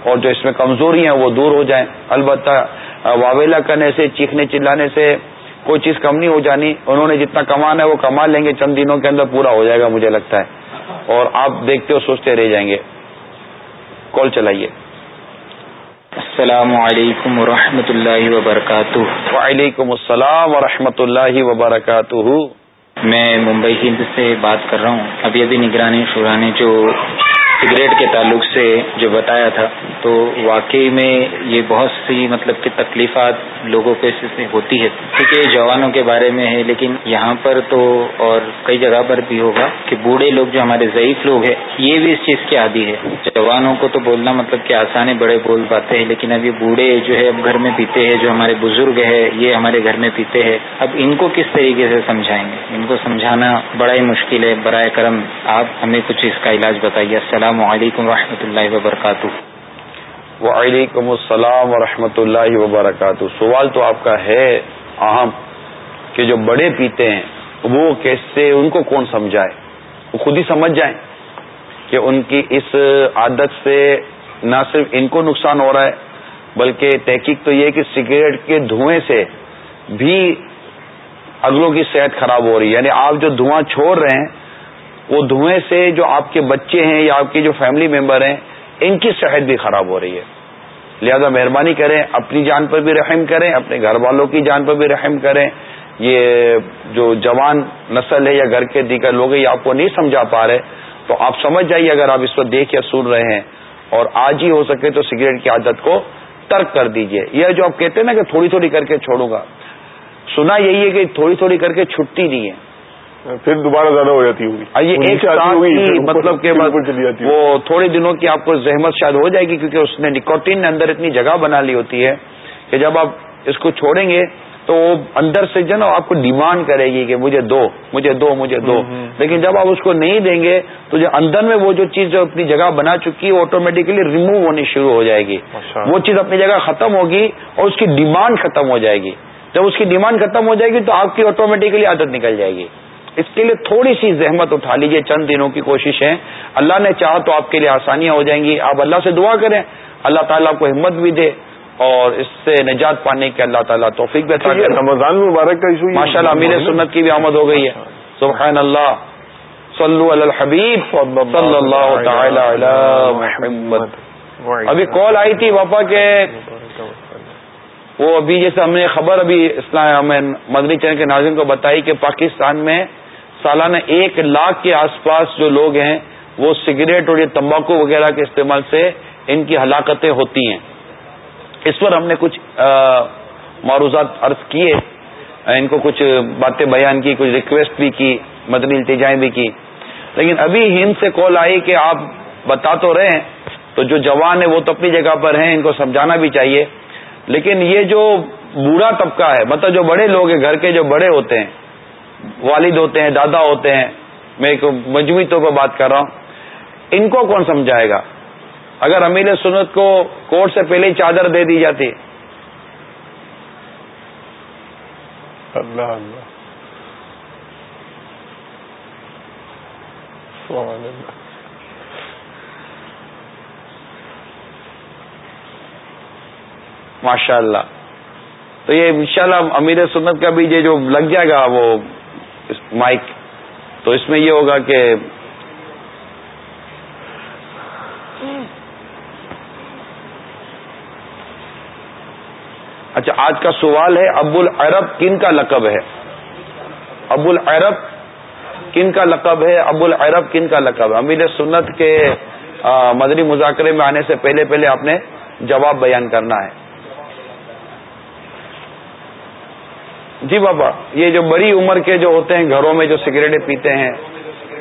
اور جو اس میں کمزوری ہیں وہ دور ہو جائیں۔ البتہ واویلا کرنے سے چیخنے چلانے سے کوئی چیز کم نہیں ہو جانی۔ انہوں نے جتنا کمانا ہے وہ کما لیں گے چند دنوں کے اندر پورا ہو جائے گا مجھے لگتا ہے۔ اور آپ دیکھتے ہو سوچتے رہ جائیں گے۔ کال چلائیے۔ السلام علیکم و اللہ وبرکاتہ۔ وعلیکم السلام و اللہ وبرکاتہ۔ میں ممبئی ہند سے بات کر رہا ہوں۔ ابھی ابھی نگرانی شورا نے جو سگریٹ کے تعلق سے جو بتایا تھا، تو واقعی میں یہ بہت سی مطلب کہ تکلیفات لوگوں کو اس میں ہوتی ہے۔ کیونکہ جوانوں کے بارے میں ہے، لیکن یہاں پر تو اور کئی جگہ پر بھی ہوگا کہ بوڑھے لوگ جو ہمارے ضعیف لوگ ہیں، یہ بھی اس چیز کے عادی ہے جوانوں کو تو بولنا مطلب کہ آسان ہے، بڑے بول پاتے ہیں، لیکن اب یہ بوڑھے جو ہے، اب گھر میں پیتے ہیں، جو ہمارے بزرگ ہے یہ ہمارے گھر میں پیتے ہیں۔ اب ان کو کس طریقے سے سمجھائیں گے؟ ان کو سمجھانا بڑا ہی مشکل ہے۔ برائے کرم، آپ ہمیں کچھ اس کا علاج بتائیے۔ السلام السلام علیکم و اللہ وبرکاتہ۔ وعلیکم السلام ورحمۃ اللہ وبرکاتہ۔ سوال تو آپ کا ہے اہم کہ جو بڑے پیتے ہیں، وہ کیسے، ان کو کون سمجھائے؟ وہ خود ہی سمجھ جائیں کہ ان کی اس عادت سے نہ صرف ان کو نقصان ہو رہا ہے، بلکہ تحقیق تو یہ کہ سگریٹ کے دھوئیں سے بھی اگلوں کی صحت خراب ہو رہی ہے۔ یعنی آپ جو دھواں چھوڑ رہے ہیں وہ دھوئیں سے جو آپ کے بچے ہیں یا آپ کے جو فیملی ممبر ہیں، ان کی صحت بھی خراب ہو رہی ہے۔ لہذا مہربانی کریں، اپنی جان پر بھی رحم کریں، اپنے گھر والوں کی جان پر بھی رحم کریں۔ یہ جو جوان نسل ہے یا گھر کے دیگر لوگ ہیں، یہ آپ کو نہیں سمجھا پا رہے۔ تو آپ سمجھ جائیے، اگر آپ اس کو دیکھ یا سن رہے ہیں اور آج ہی ہو سکے تو سگریٹ کی عادت کو ترک کر دیجیے۔ یہ جو آپ کہتے ہیں نا کہ تھوڑی تھوڑی کر کے چھوڑوں گا۔ سنا یہی ہے کہ تھوڑی تھوڑی کر کے چھٹتی نہیں ہے۔ پھر دوبارہ زیادہ ہو جاتی ہوگی۔ یہ ایک مطلب کہ وہ تھوڑے دنوں کی آپ کو زحمت شاید ہو جائے گی کیونکہ اس نے نکوٹین نے اندر اتنی جگہ بنا لی ہوتی ہے کہ جب آپ اس کو چھوڑیں گے تو وہ اندر سے جو نا آپ کو ڈیمانڈ کرے گی کہ مجھے دو مجھے دو مجھے دو۔ لیکن جب آپ اس کو نہیں دیں گے تو جو اندر میں وہ جو چیز جو اپنی جگہ بنا چکی ہے آٹومیٹکلی ریموو ہونی شروع ہو جائے گی۔ وہ چیز اپنی جگہ ختم ہوگی اور اس کی ڈیمانڈ ختم ہو جائے گی۔ جب اس کی ڈیمانڈ ختم ہو جائے گی تو آپ کی آٹومیٹکلی عادت نکل جائے گی۔ اس کے لیے تھوڑی سی زحمت اٹھا لیجیے چند دنوں کی کوشش ہے۔ اللہ نے چاہا تو آپ کے لیے آسانیاں ہو جائیں گی۔ آپ اللہ سے دعا کریں۔ اللہ تعالیٰ کو ہمت بھی دے اور اس سے نجات پانے کے اللہ تعالیٰ توفیق بھی رمضان مبارک کا ایشو ماشاء اللہ امیر سنت کی بھی آمد ہو گئی ہے۔ سبحان اللہ صلو علی الحبیب۔ صلی اللہ تعالی علی محمد۔ ابھی کال آئی تھی پاپا کے۔ وہ ابھی جیسے ہم نے خبر ابھی اسلام مدنی چین کے ناظرین کو بتائی کہ پاکستان میں سالانہ ایک لاکھ کے آس پاس جو لوگ ہیں، وہ سگریٹ اور یہ تمباکو وغیرہ کے استعمال سے ان کی ہلاکتیں ہوتی ہیں۔ اس پر ہم نے کچھ معروضات عرض کیے۔ ان کو کچھ باتیں بیان کی، کچھ ریکویسٹ بھی کی، مدنی التجائیں بھی کی۔ لیکن ابھی ہند سے کال آئی کہ آپ بتا تو رہے ہیں، تو جو جوان ہیں وہ تو اپنی جگہ پر ہیں، ان کو سمجھانا بھی چاہیے۔ لیکن یہ جو بوڑھا طبقہ ہے مطلب جو بڑے لوگ ہیں، گھر کے جو بڑے ہوتے ہیں والد ہوتے ہیں دادا ہوتے ہیں۔ میں ایک مجموعی طور پر بات کر رہا ہوں۔ ان کو کون سمجھائے گا؟ اگر امیر سنت کو کورٹ سے پہلے ہی چادر دے دی جاتی۔ اللہ اللہ۔ ماشاء اللہ تو یہ انشاءاللہ امیر سنت کا بھی یہ جو لگ جائے گا وہ مائک۔ تو اس میں یہ ہوگا کہ اچھا آج کا سوال ہے ابو العرب کن کا لقب ہے؟ ابو العرب کن کا لقب ہے؟ ابو العرب کن کا لقب ہے؟ امیر سنت کے مدنی مذاکرے میں آنے سے پہلے پہلے آپ نے جواب بیان کرنا ہے۔ جی بابا یہ جو بڑی عمر کے جو ہوتے ہیں گھروں میں جو سگریٹیں پیتے ہیں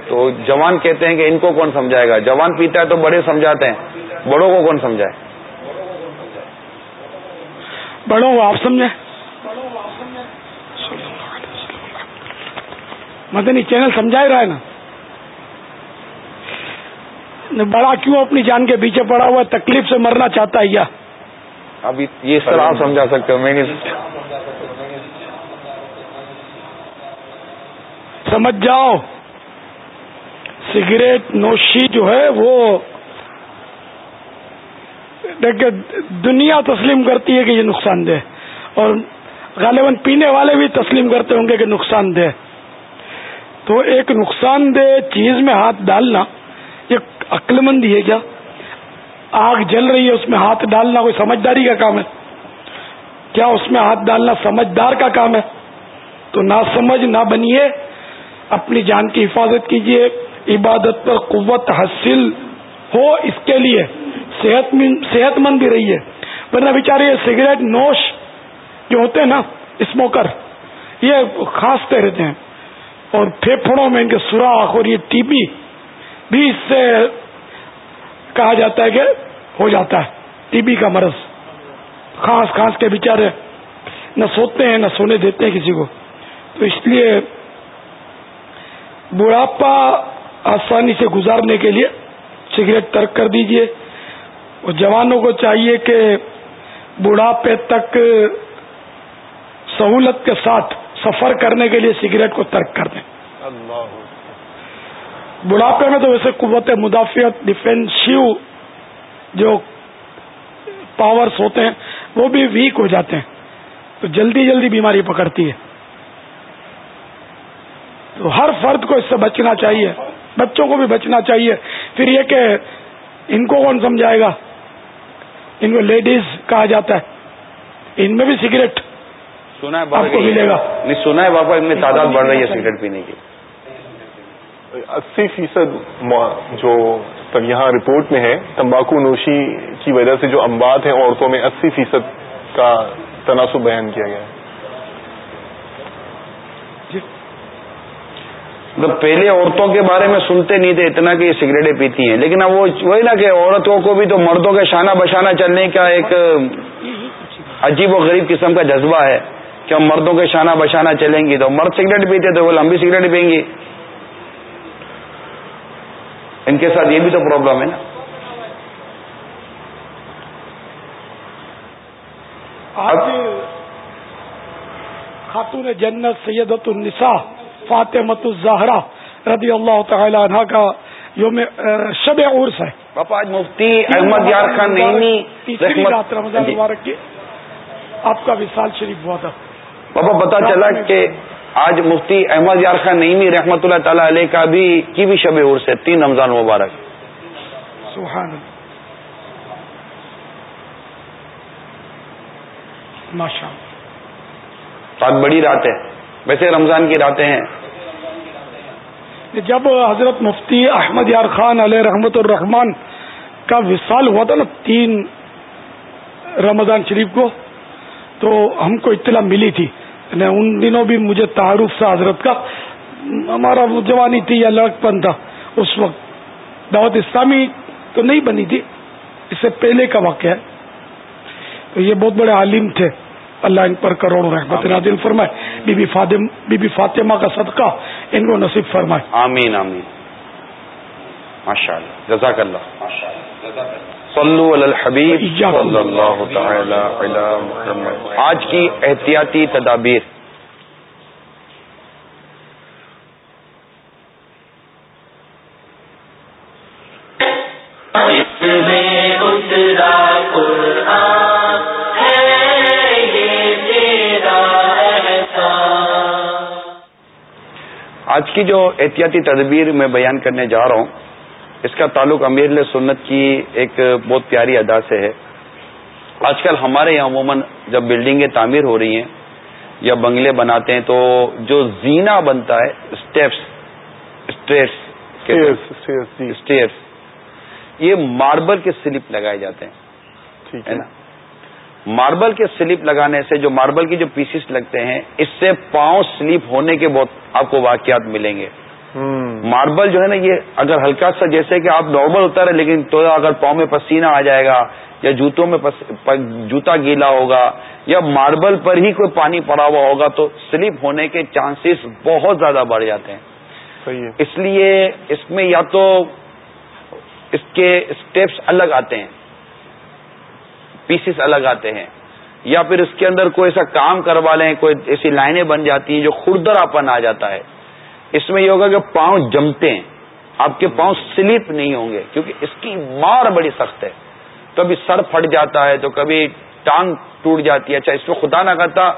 تو جوان کہتے ہیں کہ ان کو کون سمجھائے گا؟ جوان پیتا ہے تو بڑے سمجھاتے ہیں۔ بڑوں کو کون سمجھائے؟ بڑوں کو آپ سمجھیں۔ مدنی چینل سمجھا ہی رہا ہے نا۔ بڑا کیوں اپنی جان کے پیچھے پڑا ہوا تکلیف سے مرنا چاہتا ہے یا ابھی یہ سر آپ سمجھا سکتے ہو میں نہیں سمجھ جاؤ۔ سگریٹ نوشی جو ہے وہ دنیا تسلیم کرتی ہے کہ یہ نقصان دہ۔ اور غالباً پینے والے بھی تسلیم کرتے ہوں گے کہ نقصان دہ۔ تو ایک نقصان دہ چیز میں ہاتھ ڈالنا، یہ عقل مندی ہے کیا؟ آگ جل رہی ہے، اس میں ہاتھ ڈالنا کوئی سمجھداری کا کام ہے؟ کیا اس میں ہاتھ ڈالنا سمجھدار کا کام ہے؟ تو نہ سمجھ نہ بنیے۔ اپنی جان کی حفاظت کیجیے عبادت پر قوت حاصل ہو اس کے لیے صحت صحت مند بھی رہی ہے ورنہ بیچارے یہ سگریٹ نوش جو ہوتے ہیں نا، اسموکر، یہ کھانستے رہتے ہیں۔ اور پھیپھڑوں میں ان کے سوراخ اور یہ ٹی بی بھی اس سے کہا جاتا ہے کہ ہو جاتا ہے ٹی بی کا مرض۔ کھانس کھانس کے بیچارے نہ سوتے ہیں، نہ سونے دیتے ہیں کسی کو۔ تو اس لیے بڑھاپا آسانی سے گزارنے کے لیے سگریٹ ترک کر دیجیے۔ اور جوانوں کو چاہیے کہ بڑھاپے تک سہولت کے ساتھ سفر کرنے کے لیے سگریٹ کو ترک کر دیں۔ بڑھاپے میں تو ویسے قوت مدافعت ڈیفینسو جو پاورز ہوتے ہیں وہ بھی ویک ہو جاتے ہیں۔ تو جلدی جلدی بیماری پکڑتی ہے۔ تو ہر فرد کو اس سے بچنا چاہیے بچوں کو بھی بچنا چاہیے۔ پھر یہ کہ ان کو کون سمجھائے گا؟ ان کو لیڈیز کہا جاتا ہے۔ ان میں بھی سگریٹ سنا ہے آپ کو ملے گا۔ نہیں سنا ہے باپا ان میں تعداد بڑھ رہی ہے سگریٹ پینے کی۔ اسی فیصد جو یہاں رپورٹ میں ہے تمباکو نوشی کی وجہ سے جو امبات ہیں عورتوں میں اسی فیصد کا تناسب بیان کیا گیا ہے۔ مطلب پہلے عورتوں کے بارے میں سنتے نہیں تھے، اتنا کہ یہ سگریٹیں پیتی ہیں۔ لیکن اب وہ وہی نا کہ عورتوں کو بھی تو مردوں کے شانہ بشانہ چلنے کا ایک عجیب و غریب قسم کا جذبہ ہے کہ ہم مردوں کے شانہ بشانہ چلیں گی تو مرد سگریٹ پیتے تو وہ لمبی سگریٹ پئیں گی ان کے ساتھ یہ بھی تو پرابلم ہے نا۔ آج خاتون جنت سیدت النساء فاطمت الزہرا رضی اللہ تعالی عنہ کا یوم شب عرس ہے۔ باپا آج مفتی احمد یار خان رات رمضان جی۔ مبارک کی۔ آپ کا وصال شریف ہوا تھا۔ پاپا پتا چلا کہ آج مفتی احمد یار خان نئی رحمت اللہ تعالی علیہ کا بھی کی بھی شب عرس ہے تین رمضان مبارک۔ سبحان ماشاء بڑی راتیں ویسے رمضان کی راتیں ہیں۔ جب حضرت مفتی احمد یار خان علیہ رحمت الرحمان کا وصال ہوا تھا نا تین رمضان شریف کو، تو ہم کو اطلاع ملی تھی۔ یعنی ان دنوں بھی مجھے تعارف تھا حضرت کا۔ ہمارا جوانی تھی یا لڑکپن تھا۔ اس وقت دعوت اسلامی تو نہیں بنی تھی۔ اس سے پہلے کا واقعہ ہے۔ تو یہ بہت بڑے عالم تھے۔ اللہ ان پر کروڑوں رحمت نادل فرمائے۔ بی بی فاطم بی بی فاطمہ کا صدقہ ان کو نصیب فرمائے۔ آمین آمین۔ ماشاء اللہ جزاک اللہ صلو علی الحبیب صلی اللہ تعالی علی محمد۔ آج کی احتیاطی تدابیر۔ آج کی جو احتیاطی تدبیر میں بیان کرنے جا رہا ہوں اس کا تعلق امیر سنت کی ایک بہت پیاری ادا سے ہے۔ آج کل ہمارے یہاں عموماً جب بلڈنگیں تعمیر ہو رہی ہیں یا بنگلے بناتے ہیں تو جو زینا بنتا ہے اسٹیپس اسٹیئرس اسٹیئرس یہ ماربل کے سلپ لگائے جاتے ہیں ہے نا؟ ماربل کے سلپ لگانے سے جو ماربل کی جو پیسز لگتے ہیں اس سے پاؤں سلپ ہونے کے بہت آپ کو واقعات ملیں گے۔ ماربل جو ہے نا یہ اگر ہلکا سا جیسے کہ آپ نارمل ہوتا رہے لیکن تو اگر پاؤں میں پسینہ آ جائے گا یا جوتوں میں جوتا گیلا ہوگا یا ماربل پر ہی کوئی پانی پڑا ہوا ہوگا تو سلپ ہونے کے چانسز بہت زیادہ بڑھ جاتے ہیں۔ اس لیے اس میں یا تو اس کے اسٹیپس الگ آتے ہیں۔ پیسز الگ آتے ہیں یا پھر اس کے اندر کوئی ایسا کام کروا لیں کوئی ایسی لائنیں بن جاتی ہیں جو خوردراپن آ جاتا ہے۔ اس میں یہ ہوگا کہ پاؤں جمتے ہیں۔ آپ کے پاؤں سلیپ نہیں ہوں گے کیونکہ اس کی مار بڑی سخت ہے۔ کبھی سر پھٹ جاتا ہے تو کبھی ٹانگ ٹوٹ جاتی ہے۔ اچھا اس میں خدا نہ کرتا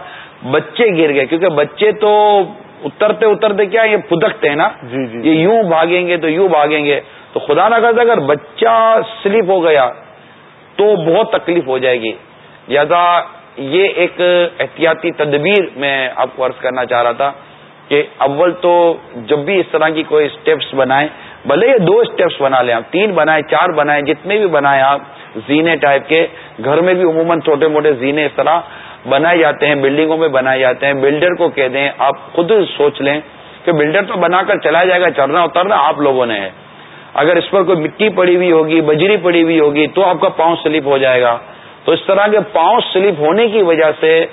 بچے گر گئے۔ کیونکہ بچے تو اترتے اترتے کیا یہ پدکتے ہیں نا؟ جی جی یہ یوں بھاگیں گے تو یوں بھاگیں گے۔ تو خدا نہ کرتا اگر بچہ سلپ ہو گیا تو بہت تکلیف ہو جائے گی۔ لہذا یہ ایک احتیاطی تدبیر میں آپ کو عرض کرنا چاہ رہا تھا کہ اول تو جب بھی اس طرح کی کوئی اسٹیپس بنائیں، بھلے یہ دو اسٹیپس بنا لیں آپ، تین بنائیں، چار بنائیں، جتنے بھی بنائیں آپ، زینے ٹائپ کے، گھر میں بھی عموماً چھوٹے موٹے زینے اس طرح بنائے جاتے ہیں بلڈنگوں میں بنائے جاتے ہیں۔ بلڈر کو کہہ دیں، آپ خود سوچ لیں کہ بلڈر تو بنا کر چلا جائے گا، چڑھنا، اترنا آپ لوگوں نے ہے۔ اگر اس پر کوئی مٹی پڑی ہوئی ہوگی بجری پڑی ہوئی ہوگی تو آپ کا پاؤں سلپ ہو جائے گا۔ تو اس طرح کے پاؤں سلپ ہونے کی وجہ سے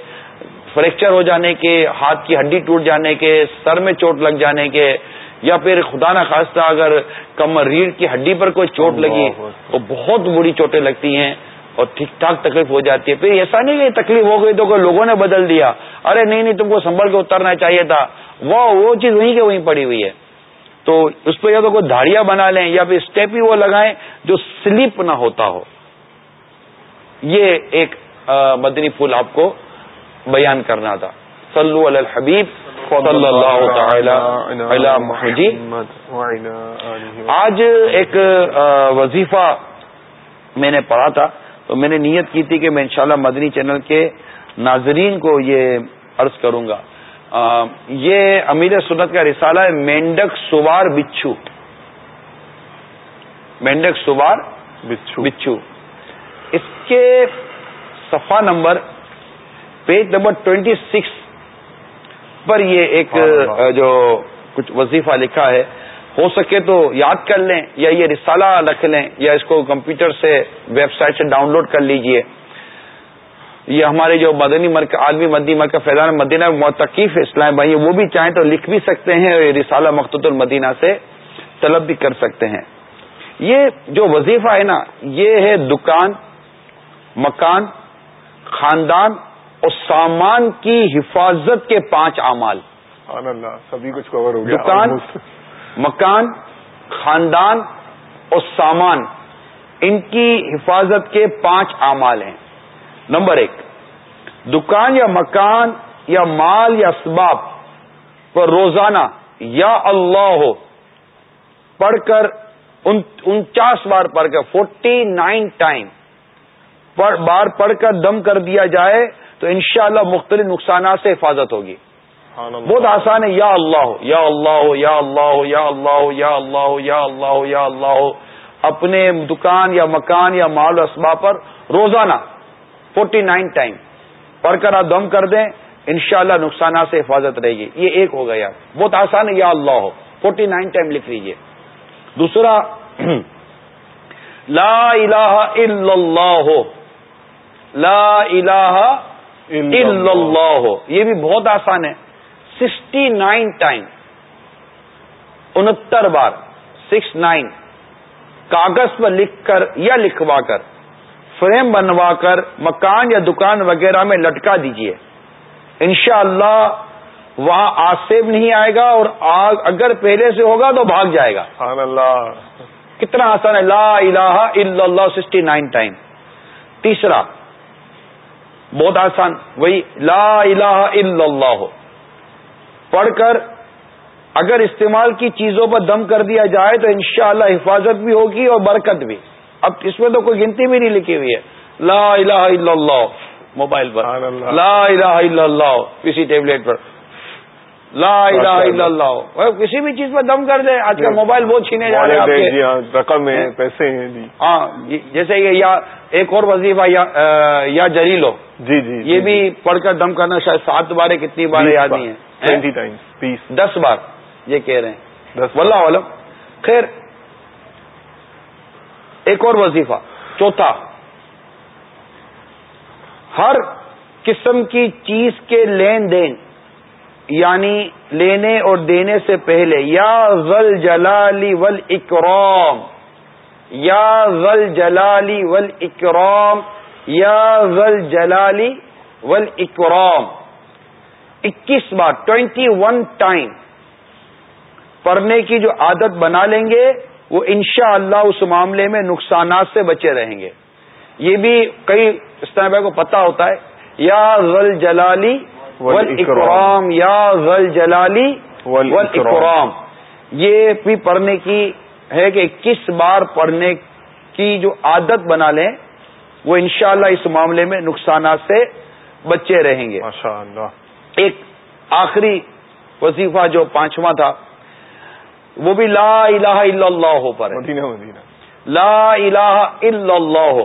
فریکچر ہو جانے کے ہاتھ کی ہڈی ٹوٹ جانے کے سر میں چوٹ لگ جانے کے یا پھر خدا نہ خواستہ اگر کمر ریڑھ کی ہڈی پر کوئی چوٹ لگی تو بہت بری چوٹیں لگتی ہیں اور ٹھیک ٹھاک تکلیف ہو جاتی ہے۔ پھر ایسا نہیں کہ تکلیف ہو گئی تو کوئی لوگوں نے بدل دیا۔ ارے نہیں نہیں تم کو سنبھل کے اترنا چاہیے تھا۔ وہ وہ چیز وہیں کے وہیں پڑی ہوئی ہے۔ تو اس پہ یا تو کوئی دھاڑیاں بنا لیں یا پھر اسٹیپ ہی وہ لگائیں جو سلپ نہ ہوتا ہو۔ یہ ایک مدنی پھول آپ کو بیان کرنا تھا۔ صلو علی الحبیب، صلی اللہ تعالی جی آج ایک وظیفہ میں نے پڑھا تھا۔ تو میں نے نیت کی تھی کہ میں انشاءاللہ مدنی چینل کے ناظرین کو یہ عرض کروں گا۔ یہ امیر سنت کا رسالہ ہے مینڈک سوار بچھو۔ مینڈک سوار بچھو۔ بچھو۔ اس کے صفحہ number page number twenty six پر یہ ایک جو کچھ وظیفہ لکھا ہے ہو سکے تو یاد کر لیں یا یہ رسالہ رکھ لیں یا اس کو کمپیوٹر سے ویب سائٹ سے ڈاؤن لوڈ کر لیجیے۔ یہ ہمارے جو مدنی مرکز عالمی مدنی مرکز فیضان مدینہ متقیف اسلام بھائی وہ بھی چاہیں تو لکھ بھی سکتے ہیں اور رسالہ مختص المدینہ سے طلب بھی کر سکتے ہیں۔ یہ جو وظیفہ ہے نا یہ ہے دکان مکان خاندان اور سامان کی حفاظت کے پانچ اعمال۔ سبھی کچھ کور ہو گیا۔ دکان مکان خاندان اور سامان ان کی حفاظت کے پانچ اعمال ہیں۔ نمبر ایک دکان یا مکان یا مال یا اسباب پر روزانہ یا اللہ ہو پڑھ کر انچاس بار پڑھ کر فورٹی نائن ٹائم بار پڑھ کر دم کر دیا جائے تو انشاءاللہ مختلف نقصانات سے حفاظت ہوگی۔ بہت آسان ہے یا اللہ ہو یا اللہ ہو یا اللہ ہو یا اللہ ہو یا اللہ ہو یا اللہ ہو یا اللہ ہو اپنے دکان یا مکان یا مال و اسباب پر روزانہ فورٹی نائن ٹائم پڑھ کر آپ دم کر دیں، انشاءاللہ نقصانات سے حفاظت رہے گی۔ یہ ایک ہو گیا۔ بہت آسان ہے، یا اللہ ہو۔ فورٹی نائن ٹائم لکھ لیجیے دوسرا، لا الہ الا اللہ لا الہ الا اللہ یہ بھی بہت آسان ہے۔ سکسٹی نائن ٹائم انہتر بار۔ سکس نائن کاغذ پر لکھ کر یا لکھوا کر۔ فریم بنوا کر مکان یا دکان وغیرہ میں لٹکا دیجیے۔ انشاءاللہ اللہ وہاں آسیب نہیں آئے گا اور آگ اگر پہلے سے ہوگا تو بھاگ جائے گا۔ اللہ کتنا آسان ہے۔ لا الہ الا اللہ سکسٹی نائن ٹائم۔ تیسرا بہت آسان وہی لا الہ الا اللہ۔ ہو پڑھ کر اگر استعمال کی چیزوں پر دم کر دیا جائے تو انشاءاللہ حفاظت بھی ہوگی اور برکت بھی۔ اب اس میں تو کوئی گنتی بھی نہیں لکھی ہوئی ہے۔ لا الہ الا اللہ موبائل پر۔ لا الہ الا اللہ کسی ٹیبلٹ پر۔ لا الہ الا اللہ۔ کسی بھی چیز پر دم کر دے۔ آج کل موبائل بہت چھینے جا رہے ہیں جی ہاں، رقم ہے پیسے ہیں جی۔ ہاں جیسے یہ یا ایک اور وظیفہ یا جری لو جی جی یہ جی، بھی جی۔ پڑھ کر دم کرنا شاید سات بارے کتنی باریں یاد نہیں ہیں؟ دس بار یہ کہہ رہے ہیں۔ واللہ علم خیر ایک اور وظیفہ، چوتھا۔ ہر قسم کی چیز کے لین دین یعنی لینے اور دینے سے پہلے، یا غل جلالی ول اکرام یا غل جلالی ول اکرام یا غل جلالی ول اکرام اکیس بار ٹوینٹی ون ٹائم۔ پڑھنے کی جو عادت بنا لیں گے وہ انشاءاللہ اللہ اس معاملے میں نقصانات سے بچے رہیں گے۔ یہ بھی کئی اس طرح بھائی کو پتا ہوتا ہے۔ یا غل جلالی ول اکرام۔ یا غل جلالی ول اکرام۔ یہ بھی پڑھنے کی ہے کہ کس بار پڑھنے کی جو عادت بنا لیں وہ انشاءاللہ اس معاملے میں نقصانات سے بچے رہیں گے۔ ایک آخری وظیفہ جو پانچواں تھا وہ بھی لا الہ الا اللہ ہو پر مدینہ مدینہ۔ لا الہ الا اللہ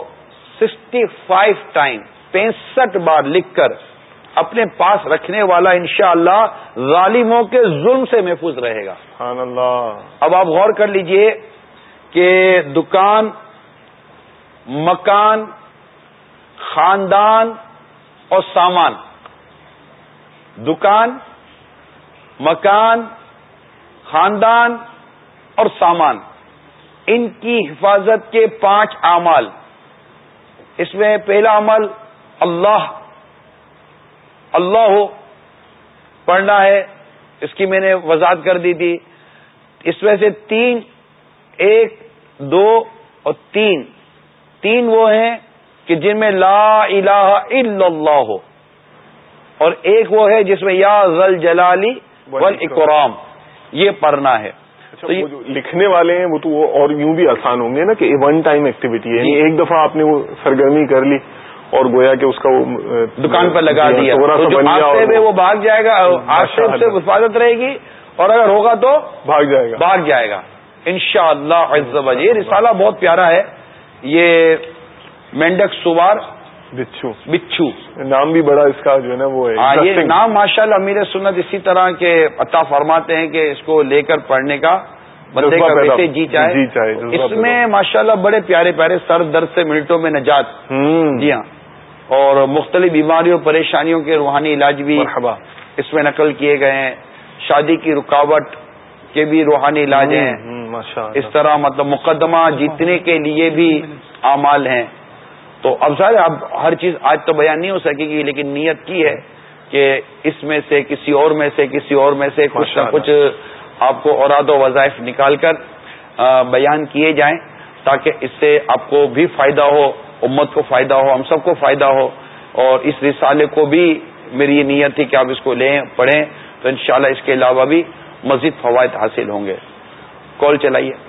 سکسٹی فائیو ٹائم پینسٹھ بار لکھ کر اپنے پاس رکھنے والا انشاءاللہ اللہ ظالموں کے ظلم سے محفوظ رہے گا۔ اللہ۔ اب آپ غور کر لیجیے کہ دکان مکان خاندان اور سامان۔ دکان مکان خاندان اور سامان۔ ان کی حفاظت کے پانچ اعمال۔ اس میں پہلا عمل اللہ۔ اللہ ہو پڑھنا ہے اس کی میں نے وضاحت کر دی تھی۔ اس میں سے تین ایک دو اور تین۔ تین وہ ہیں کہ جن میں لا الہ الا اللہ ہو۔ اور ایک وہ ہے جس میں یا غل جلالی ول اکرام یہ پڑھنا ہے۔ اچھا، تو لکھنے والے ہیں وہ تو اور یوں بھی آسان ہوں گے نا کہ ون ٹائم ایکٹیویٹی ہے یعنی جی۔ ایک دفعہ آپ نے وہ سرگرمی کر لی اور گویا کہ اس کا وہ دکان پر لگا جی، دیا۔ میں وہ بھاگ جائے گا سے اس سے حفاظت رہے گی اور اگر ہوگا تو بھاگ جائے گا۔ بھاگ جائے گا۔ ان شاء اللہ یہ رسالہ بہت پیارا ہے۔ یہ مینڈک سوار بچھو۔ بچھو۔ نام بھی بڑا اس کا جو ہے نا وہ ہے ہاں، یہ نام ماشاء اللہ امیر سنت اسی طرح کے عطا فرماتے ہیں کہ اس کو لے کر پڑھنے کا بندے کا ویسے جی چاہے۔ جی چاہے اس میں ماشاء اللہ بڑے پیارے پیارے سر درد سے منٹوں میں نجات۔ جی ہاں۔ اور مختلف بیماریوں پریشانیوں کے روحانی علاج بھی اس میں نقل کیے گئے ہیں۔ شادی کی رکاوٹ کے بھی روحانی علاج ہیں۔ اس طرح مطلب مقدمہ جیتنے کے لیے بھی اعمال ہیں۔ تو اب سر اب ہر چیز آج تو بیان نہیں ہو سکے گی لیکن نیت کی ہے کہ اس میں سے کسی اور میں سے کسی اور میں سے کچھ نہ کچھ آپ کو اوراد و وظائف نکال کر بیان کیے جائیں تاکہ اس سے آپ کو بھی فائدہ ہو امت کو فائدہ ہو ہم سب کو فائدہ ہو۔ اور اس رسالے کو بھی میری یہ نیت تھی کہ آپ اس کو لیں پڑھیں تو انشاءاللہ اس کے علاوہ بھی مزید فوائد حاصل ہوں گے۔ کال چلائیے۔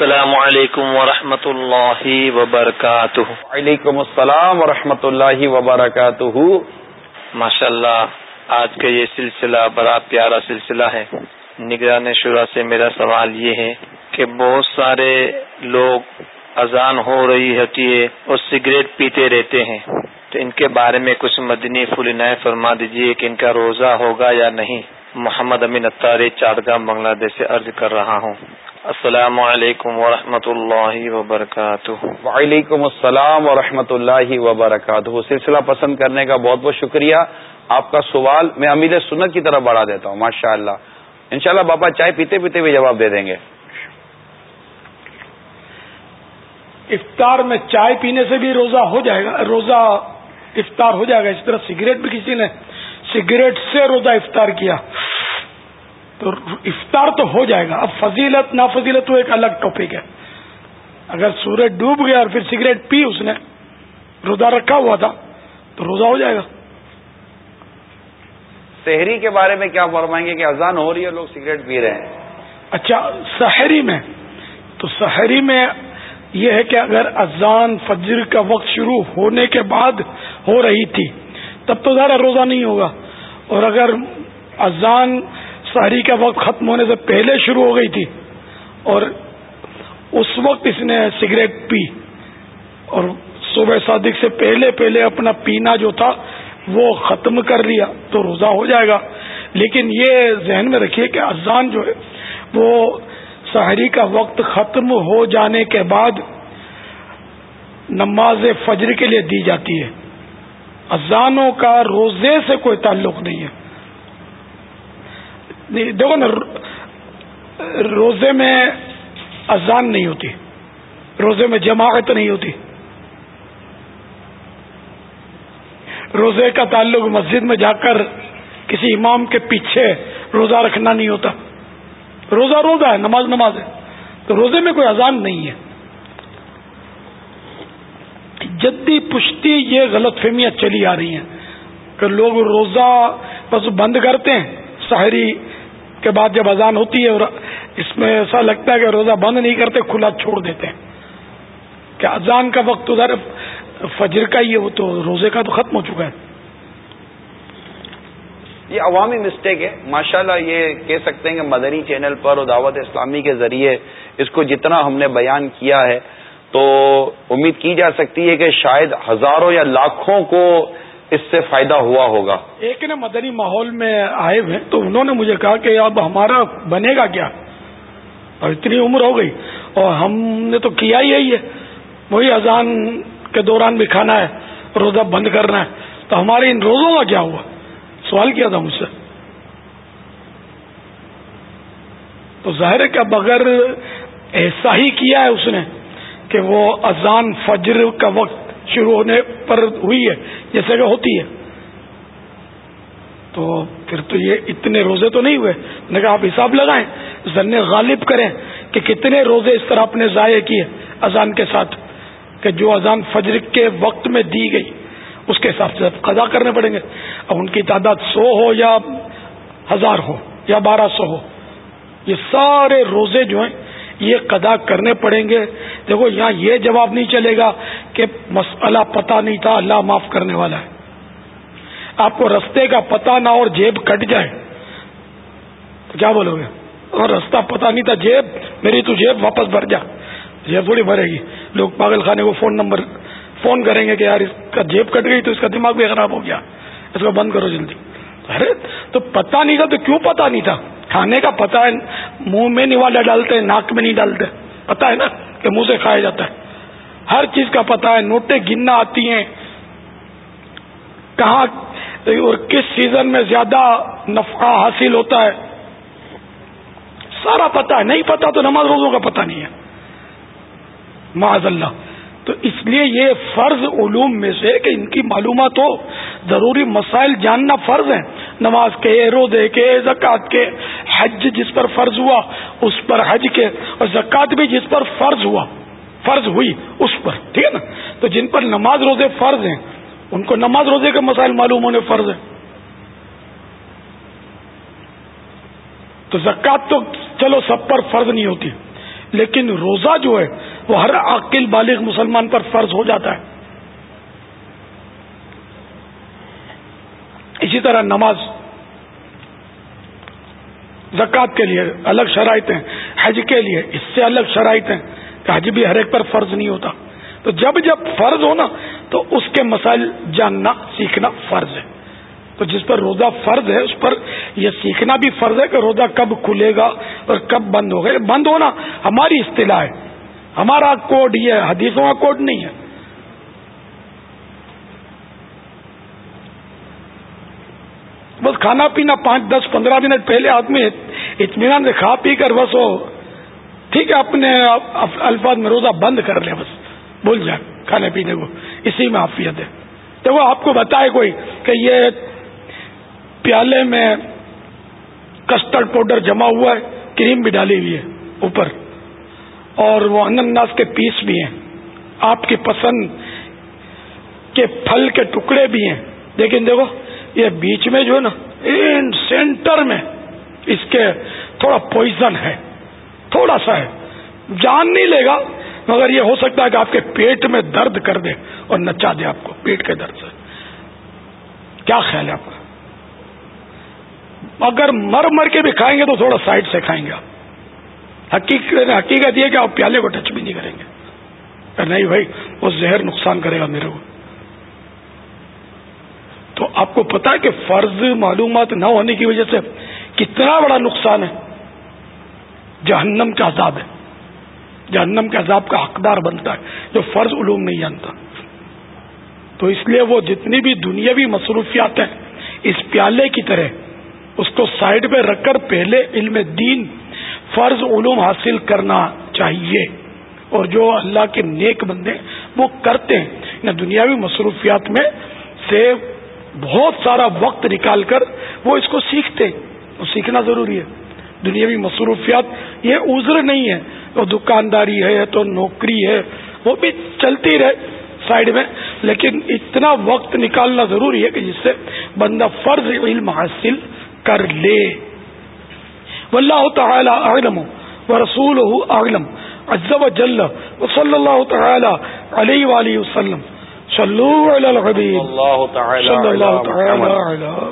السلام علیکم ورحمۃ اللہ وبرکاتہ۔ وعلیکم السلام ورحمۃ اللہ وبرکاتہ۔ ماشاء اللہ آج کا یہ سلسلہ بڑا پیارا سلسلہ ہے۔ نگران شورا سے میرا سوال یہ ہے کہ بہت سارے لوگ اذان ہو رہی ہوتی ہے اور سگریٹ پیتے رہتے ہیں۔ تو ان کے بارے میں کچھ مدنی فلنائے فرما دیجیے کہ ان کا روزہ ہوگا یا نہیں۔ محمد امین اتاری چارگاہ بنگلہ دیش سے عرض کر رہا ہوں۔ السلام علیکم ورحمۃ اللہ وبرکاتہ۔ وعلیکم السلام ورحمۃ اللہ وبرکاتہ۔ سلسلہ پسند کرنے کا بہت بہت شکریہ۔ آپ کا سوال میں امیر سنت کی طرف بڑھا دیتا ہوں ماشاء اللہ ان شاء اللہ بابا چائے پیتے پیتے بھی جواب دے دیں گے۔ افطار میں چائے پینے سے بھی روزہ ہو جائے گا روزہ افطار ہو جائے گا۔ اس طرح سگریٹ بھی کسی نے سگریٹ سے روزہ افطار کیا۔ تو افطار تو ہو جائے گا۔ اب فضیلت نا فضیلت تو ایک الگ ٹاپک ہے۔ اگر سورج ڈوب گیا اور پھر سگریٹ پی اس نے روزہ رکھا ہوا تھا تو روزہ ہو جائے گا۔ شہری کے بارے میں کیا فرمائیں گے کہ اذان ہو رہی ہے لوگ سگریٹ پی رہے ہیں۔ اچھا شہری میں۔ تو شہری میں یہ ہے کہ اگر اذان فجر کا وقت شروع ہونے کے بعد ہو رہی تھی تب تو ذرا روزہ نہیں ہوگا۔ اور اگر اذان سحری کا وقت ختم ہونے سے پہلے شروع ہو گئی تھی اور اس وقت اس نے سگریٹ پی اور صبح صادق سے پہلے پہلے اپنا پینا جو تھا وہ ختم کر لیا تو روزہ ہو جائے گا۔ لیکن یہ ذہن میں رکھیے کہ اذان جو ہے وہ سحری کا وقت ختم ہو جانے کے بعد نماز فجر کے لیے دی جاتی ہے۔ اذانوں کا روزے سے کوئی تعلق نہیں ہے۔ دیکھو نا روزے میں اذان نہیں ہوتی، روزے میں جماعت نہیں ہوتی۔ روزے کا تعلق مسجد میں جا کر کسی امام کے پیچھے روزہ رکھنا نہیں ہوتا۔ روزہ روزہ ہے، نماز نماز ہے، تو روزے میں کوئی اذان نہیں ہے۔ جدی پشتی یہ غلط فہمیاں چلی آ رہی ہیں کہ لوگ روزہ بس بند کرتے ہیں شہری کے بعد جب اذان ہوتی ہے اور اس میں ایسا لگتا ہے کہ روزہ بند نہیں کرتے، کھلا چھوڑ دیتے ہیں۔ کہ اذان کا وقت ادھر، فجر کا ہی ہے وہ تو روزے کا تو ختم ہو چکا ہے۔ یہ عوامی مسٹیک ہے۔ ماشاءاللہ یہ کہہ سکتے ہیں کہ مدنی چینل پر اور دعوت اسلامی کے ذریعے اس کو جتنا ہم نے بیان کیا ہے، تو امید کی جا سکتی ہے کہ شاید ہزاروں یا لاکھوں کو اس سے فائدہ ہوا ہوگا۔ ایک نے مدنی ماحول میں آئے ہوئے تو انہوں نے مجھے کہا کہ اب ہمارا بنے گا کیا؟ اور اتنی عمر ہو گئی۔ اور ہم نے تو کیا ہی ہے وہی اذان کے دوران بھی کھانا ہے، روزہ بند کرنا ہے۔ تو ہمارے ان روزوں کا کیا ہوا؟ سوال کیا تھا مجھ سے؟ تو ظاہر ہے کہ اب اگر ایسا ہی کیا ہے اس نے کہ وہ اذان فجر کا وقت شروع ہونے پر ہوئی ہے جیسے کہ ہوتی ہے۔ تو پھر تو یہ اتنے روزے تو نہیں ہوئے۔ نے کہا آپ حساب لگائیں ذن غالب کریں کہ کتنے روزے اس طرح اپنے ضائع کیے اذان کے ساتھ، کہ جو اذان فجر کے وقت میں دی گئی، اس کے حساب سے قضا کرنے پڑیں گے۔ اب ان کی تعداد سو ہو یا ہزار ہو یا بارہ سو ہو، یہ سارے روزے جو ہیں یہ قدا کرنے پڑیں گے۔ دیکھو، یہاں یہ جواب نہیں چلے گا کہ مسئلہ پتہ نہیں تھا، اللہ معاف کرنے والا ہے۔ آپ کو رستے کا پتہ نہ اور جیب کٹ جائے۔ تو کیا بولو گے؟ اور رستہ پتہ نہیں تھا، جیب، میری تو جیب واپس بھر جا۔ جیب تھوڑی بھرے گی۔ لوگ پاگل خانے کو فون نمبر، فون کریں گے کہ یار، اس کا جیب کٹ گئی تو اس کا دماغ بھی خراب ہو گیا۔ اس کو بند کرو جلدی۔ ارے، تو پتہ نہیں تھا تو کیوں پتا نہیں تھا؟ کھانے کا پتا ہے، منہ میں نہیں والا ڈالتے، ناک میں نہیں ڈالتے۔ پتا ہے نا کہ منہ سے کھایا جاتا ہے۔ ہر چیز کا پتا ہے، نوٹیں گننا آتی ہیں۔ کہاں اور کس سیزن میں زیادہ نفع حاصل ہوتا ہے؟ سارا پتا ہے، نہیں پتا تو نماز روزوں کا پتا نہیں ہے۔ معذ اللہ۔ تو اس لیے یہ فرض علوم میں سے کہ ان کی معلومات ہو ضروری مسائل جاننا فرض ہیں۔ نماز کے، روزے کے، زکوٰۃ کے، حج جس پر فرض ہوا اس پر حج کے، اور زکوٰۃ بھی جس پر فرض ہوا، فرض ہوئی اس پر، ٹھیک ہے نا؟ تو جن پر نماز روزے فرض ہیں، ان کو نماز روزے کے مسائل معلوم ہونے فرض ہیں۔ تو زکوٰۃ تو چلو سب پر فرض نہیں ہوتی۔ لیکن روزہ جو ہے وہ ہر عقل بالغ مسلمان پر فرض ہو جاتا ہے۔ اسی طرح نماز، زکوٰۃ کے لیے الگ شرائط ہیں، حج کے لیے اس سے الگ شرائط ہیں کہ حج بھی ہر ایک پر فرض نہیں ہوتا۔ تو جب جب فرض ہونا تو اس کے مسائل جاننا، سیکھنا فرض ہے۔ تو جس پر روزہ فرض ہے، اس پر یہ سیکھنا بھی فرض ہے کہ روزہ کب کھلے گا اور کب بند ہوگا۔ بند ہونا ہماری اصطلاح ہے۔ ہمارا کوڈ یہ حدیثوں کا کوڈ نہیں ہے۔ بس کھانا پینا پانچ، دس، پندرہ منٹ پہلے آدمی اطمینان سے کھا پی کر بس ہو ٹھیک ہے، اپنے الفاظ میں روزہ بند کر لیں بس۔ بھول جائے کھانے پینے کو۔ اسی میں آفیت ہے۔ تو وہ آپ کو بتائے کوئی کہ یہ پیالے میں کسٹرڈ پاؤڈر جمع ہوا ہے، کریم بھی ڈالی ہوئی ہے اوپر۔ اور وہ انناس کے پیس بھی ہیں۔ آپ کی پسند کے پھل کے ٹکڑے بھی ہیں۔ لیکن دیکھو، یہ بیچ میں جو ہے نا، ان سینٹر میں اس کے تھوڑا پوائزن ہے۔ تھوڑا سا ہے۔ جان نہیں لے گا، مگر یہ ہو سکتا ہے کہ آپ کے پیٹ میں درد کر دے اور نچا دے آپ کو۔ پیٹ کے درد سے۔ کیا خیال ہے آپ کا؟ اگر مر مر کے بھی کھائیں گے تو تھوڑا سائڈ سے کھائیں گے آپ۔ حقیقت حقیقت یہ کہ آپ پیالے کو ٹچ بھی نہیں کریں گے۔ نہیں بھائی، وہ زہر نقصان کرے گا میرے کو۔ تو آپ کو پتا ہے کہ فرض معلومات نہ ہونے کی وجہ سے کتنا بڑا نقصان ہے۔ جہنم کا عذاب ہے۔ جہنم کے عذاب کا حقدار بنتا ہے۔ جو فرض علوم نہیں جانتا۔ تو اس لیے وہ جتنی بھی دنیاوی مصروفیات ہیں، اس پیالے کی طرح اس کو سائڈ پہ رکھ کر پہلے علم دین فرض علوم حاصل کرنا چاہیے۔ اور جو اللہ کے نیک بندے وہ کرتے ہیں۔ یعنی دنیاوی مصروفیات میں سے بہت سارا وقت نکال کر وہ اس کو سیکھتے وہ سیکھنا ضروری ہے۔ دنیاوی مصروفیات یہ عذر نہیں ہے۔ وہ دکانداری ہے تو نوکری ہے، وہ بھی چلتی رہے سائڈ میں۔ لیکن اتنا وقت نکالنا ضروری ہے کہ جس سے بندہ فرض علم حاصل کر لے۔ واللہ تعالی اعلم ورسولہ اعلم۔ عز و جل وصلی اللہ تعالی علیہ وآلہ وسلم۔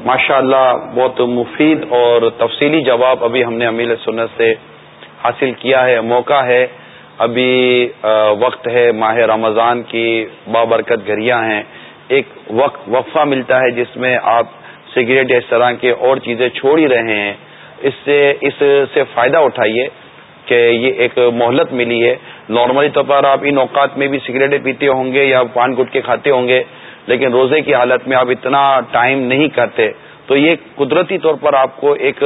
ماشاء اللہ بہت مفید اور تفصیلی جواب ابھی ہم نے امیل سنت سے حاصل کیا ہے موقع ہے۔ ابھی وقت ہے ماہ رمضان کی بابرکت گھریاں ہیں۔ ایک وقت وقفہ ملتا ہے جس میں آپ سگریٹ اس طرح کے اور چیزیں چھوڑ ہی رہے ہیں، اس سے اس سے فائدہ اٹھائیے کہ یہ ایک مہلت ملی ہے۔ نارملی طور پر آپ ان اوقات میں بھی سگریٹیں پیتے ہوں گے یا پان گٹکے کھاتے ہوں گے، لیکن روزے کی حالت میں آپ اتنا ٹائم نہیں کرتے تو یہ قدرتی طور پر آپ کو ایک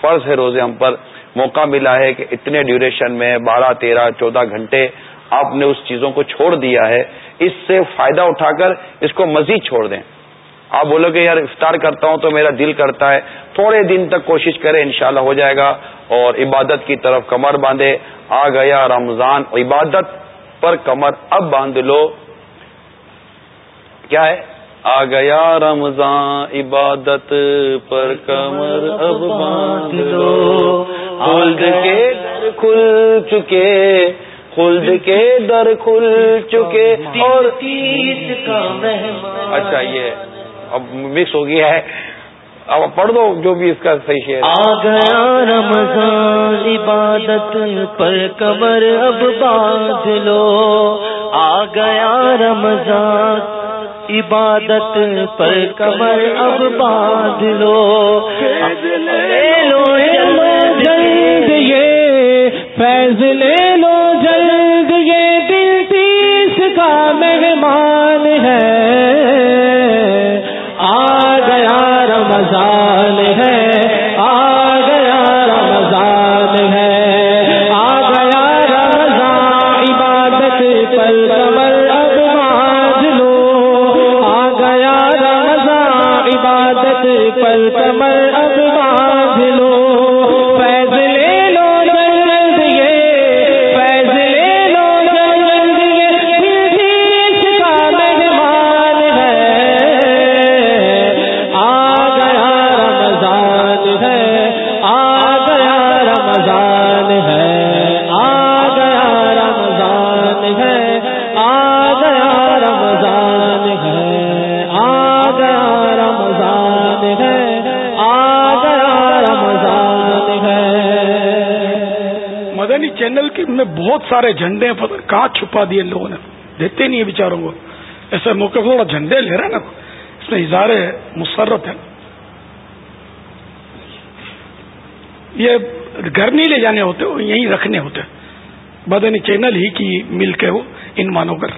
فرض ہے روزے ہم پر، موقع ملا ہے کہ اتنے ڈیوریشن میں بارہ، تیرہ، چودہ گھنٹے آپ نے اس چیزوں کو چھوڑ دیا ہے۔ اس سے فائدہ اٹھا کر اس کو مزید چھوڑ دیں۔ آپ بولو کہ یار افطار کرتا ہوں تو میرا دل کرتا ہے تھوڑے دن تک کوشش کریں انشاءاللہ ہو جائے گا۔ اور عبادت کی طرف کمر باندھے۔ آ گیا رمضان عبادت پر کمر اب باندھ لو۔ کیا ہے؟ آ گیا رمضان عبادت پر کمر اب باندھ لو۔ خلد کے در کھل چکے خلد کے در کھل چکے۔ اور اچھا یہ اب مکس ہو گیا ہے۔ اب پڑھ دو جو بھی اس کا صحیح شعر آ گیا رمضان عبادت پر کمر اب باندھ لو۔ آ گیا رمضان عبادت پر کمر اب باندھ لو۔ لے لو جلد یہ فیض لے میں بہت سارے جھنڈے پتہ کہاں چھپا دیے لوگوں نے۔ دیتے نہیں بیچاروں کو۔ ایسے موقع تھوڑا جھنڈے لے رہے نا۔ اس میں اظہار مسرت ہے۔ یہ گھر نہیں لے جانے ہوتے یہیں رکھنے ہوتے بدنی چینل ہی کی مل کے وہ ان مانو کر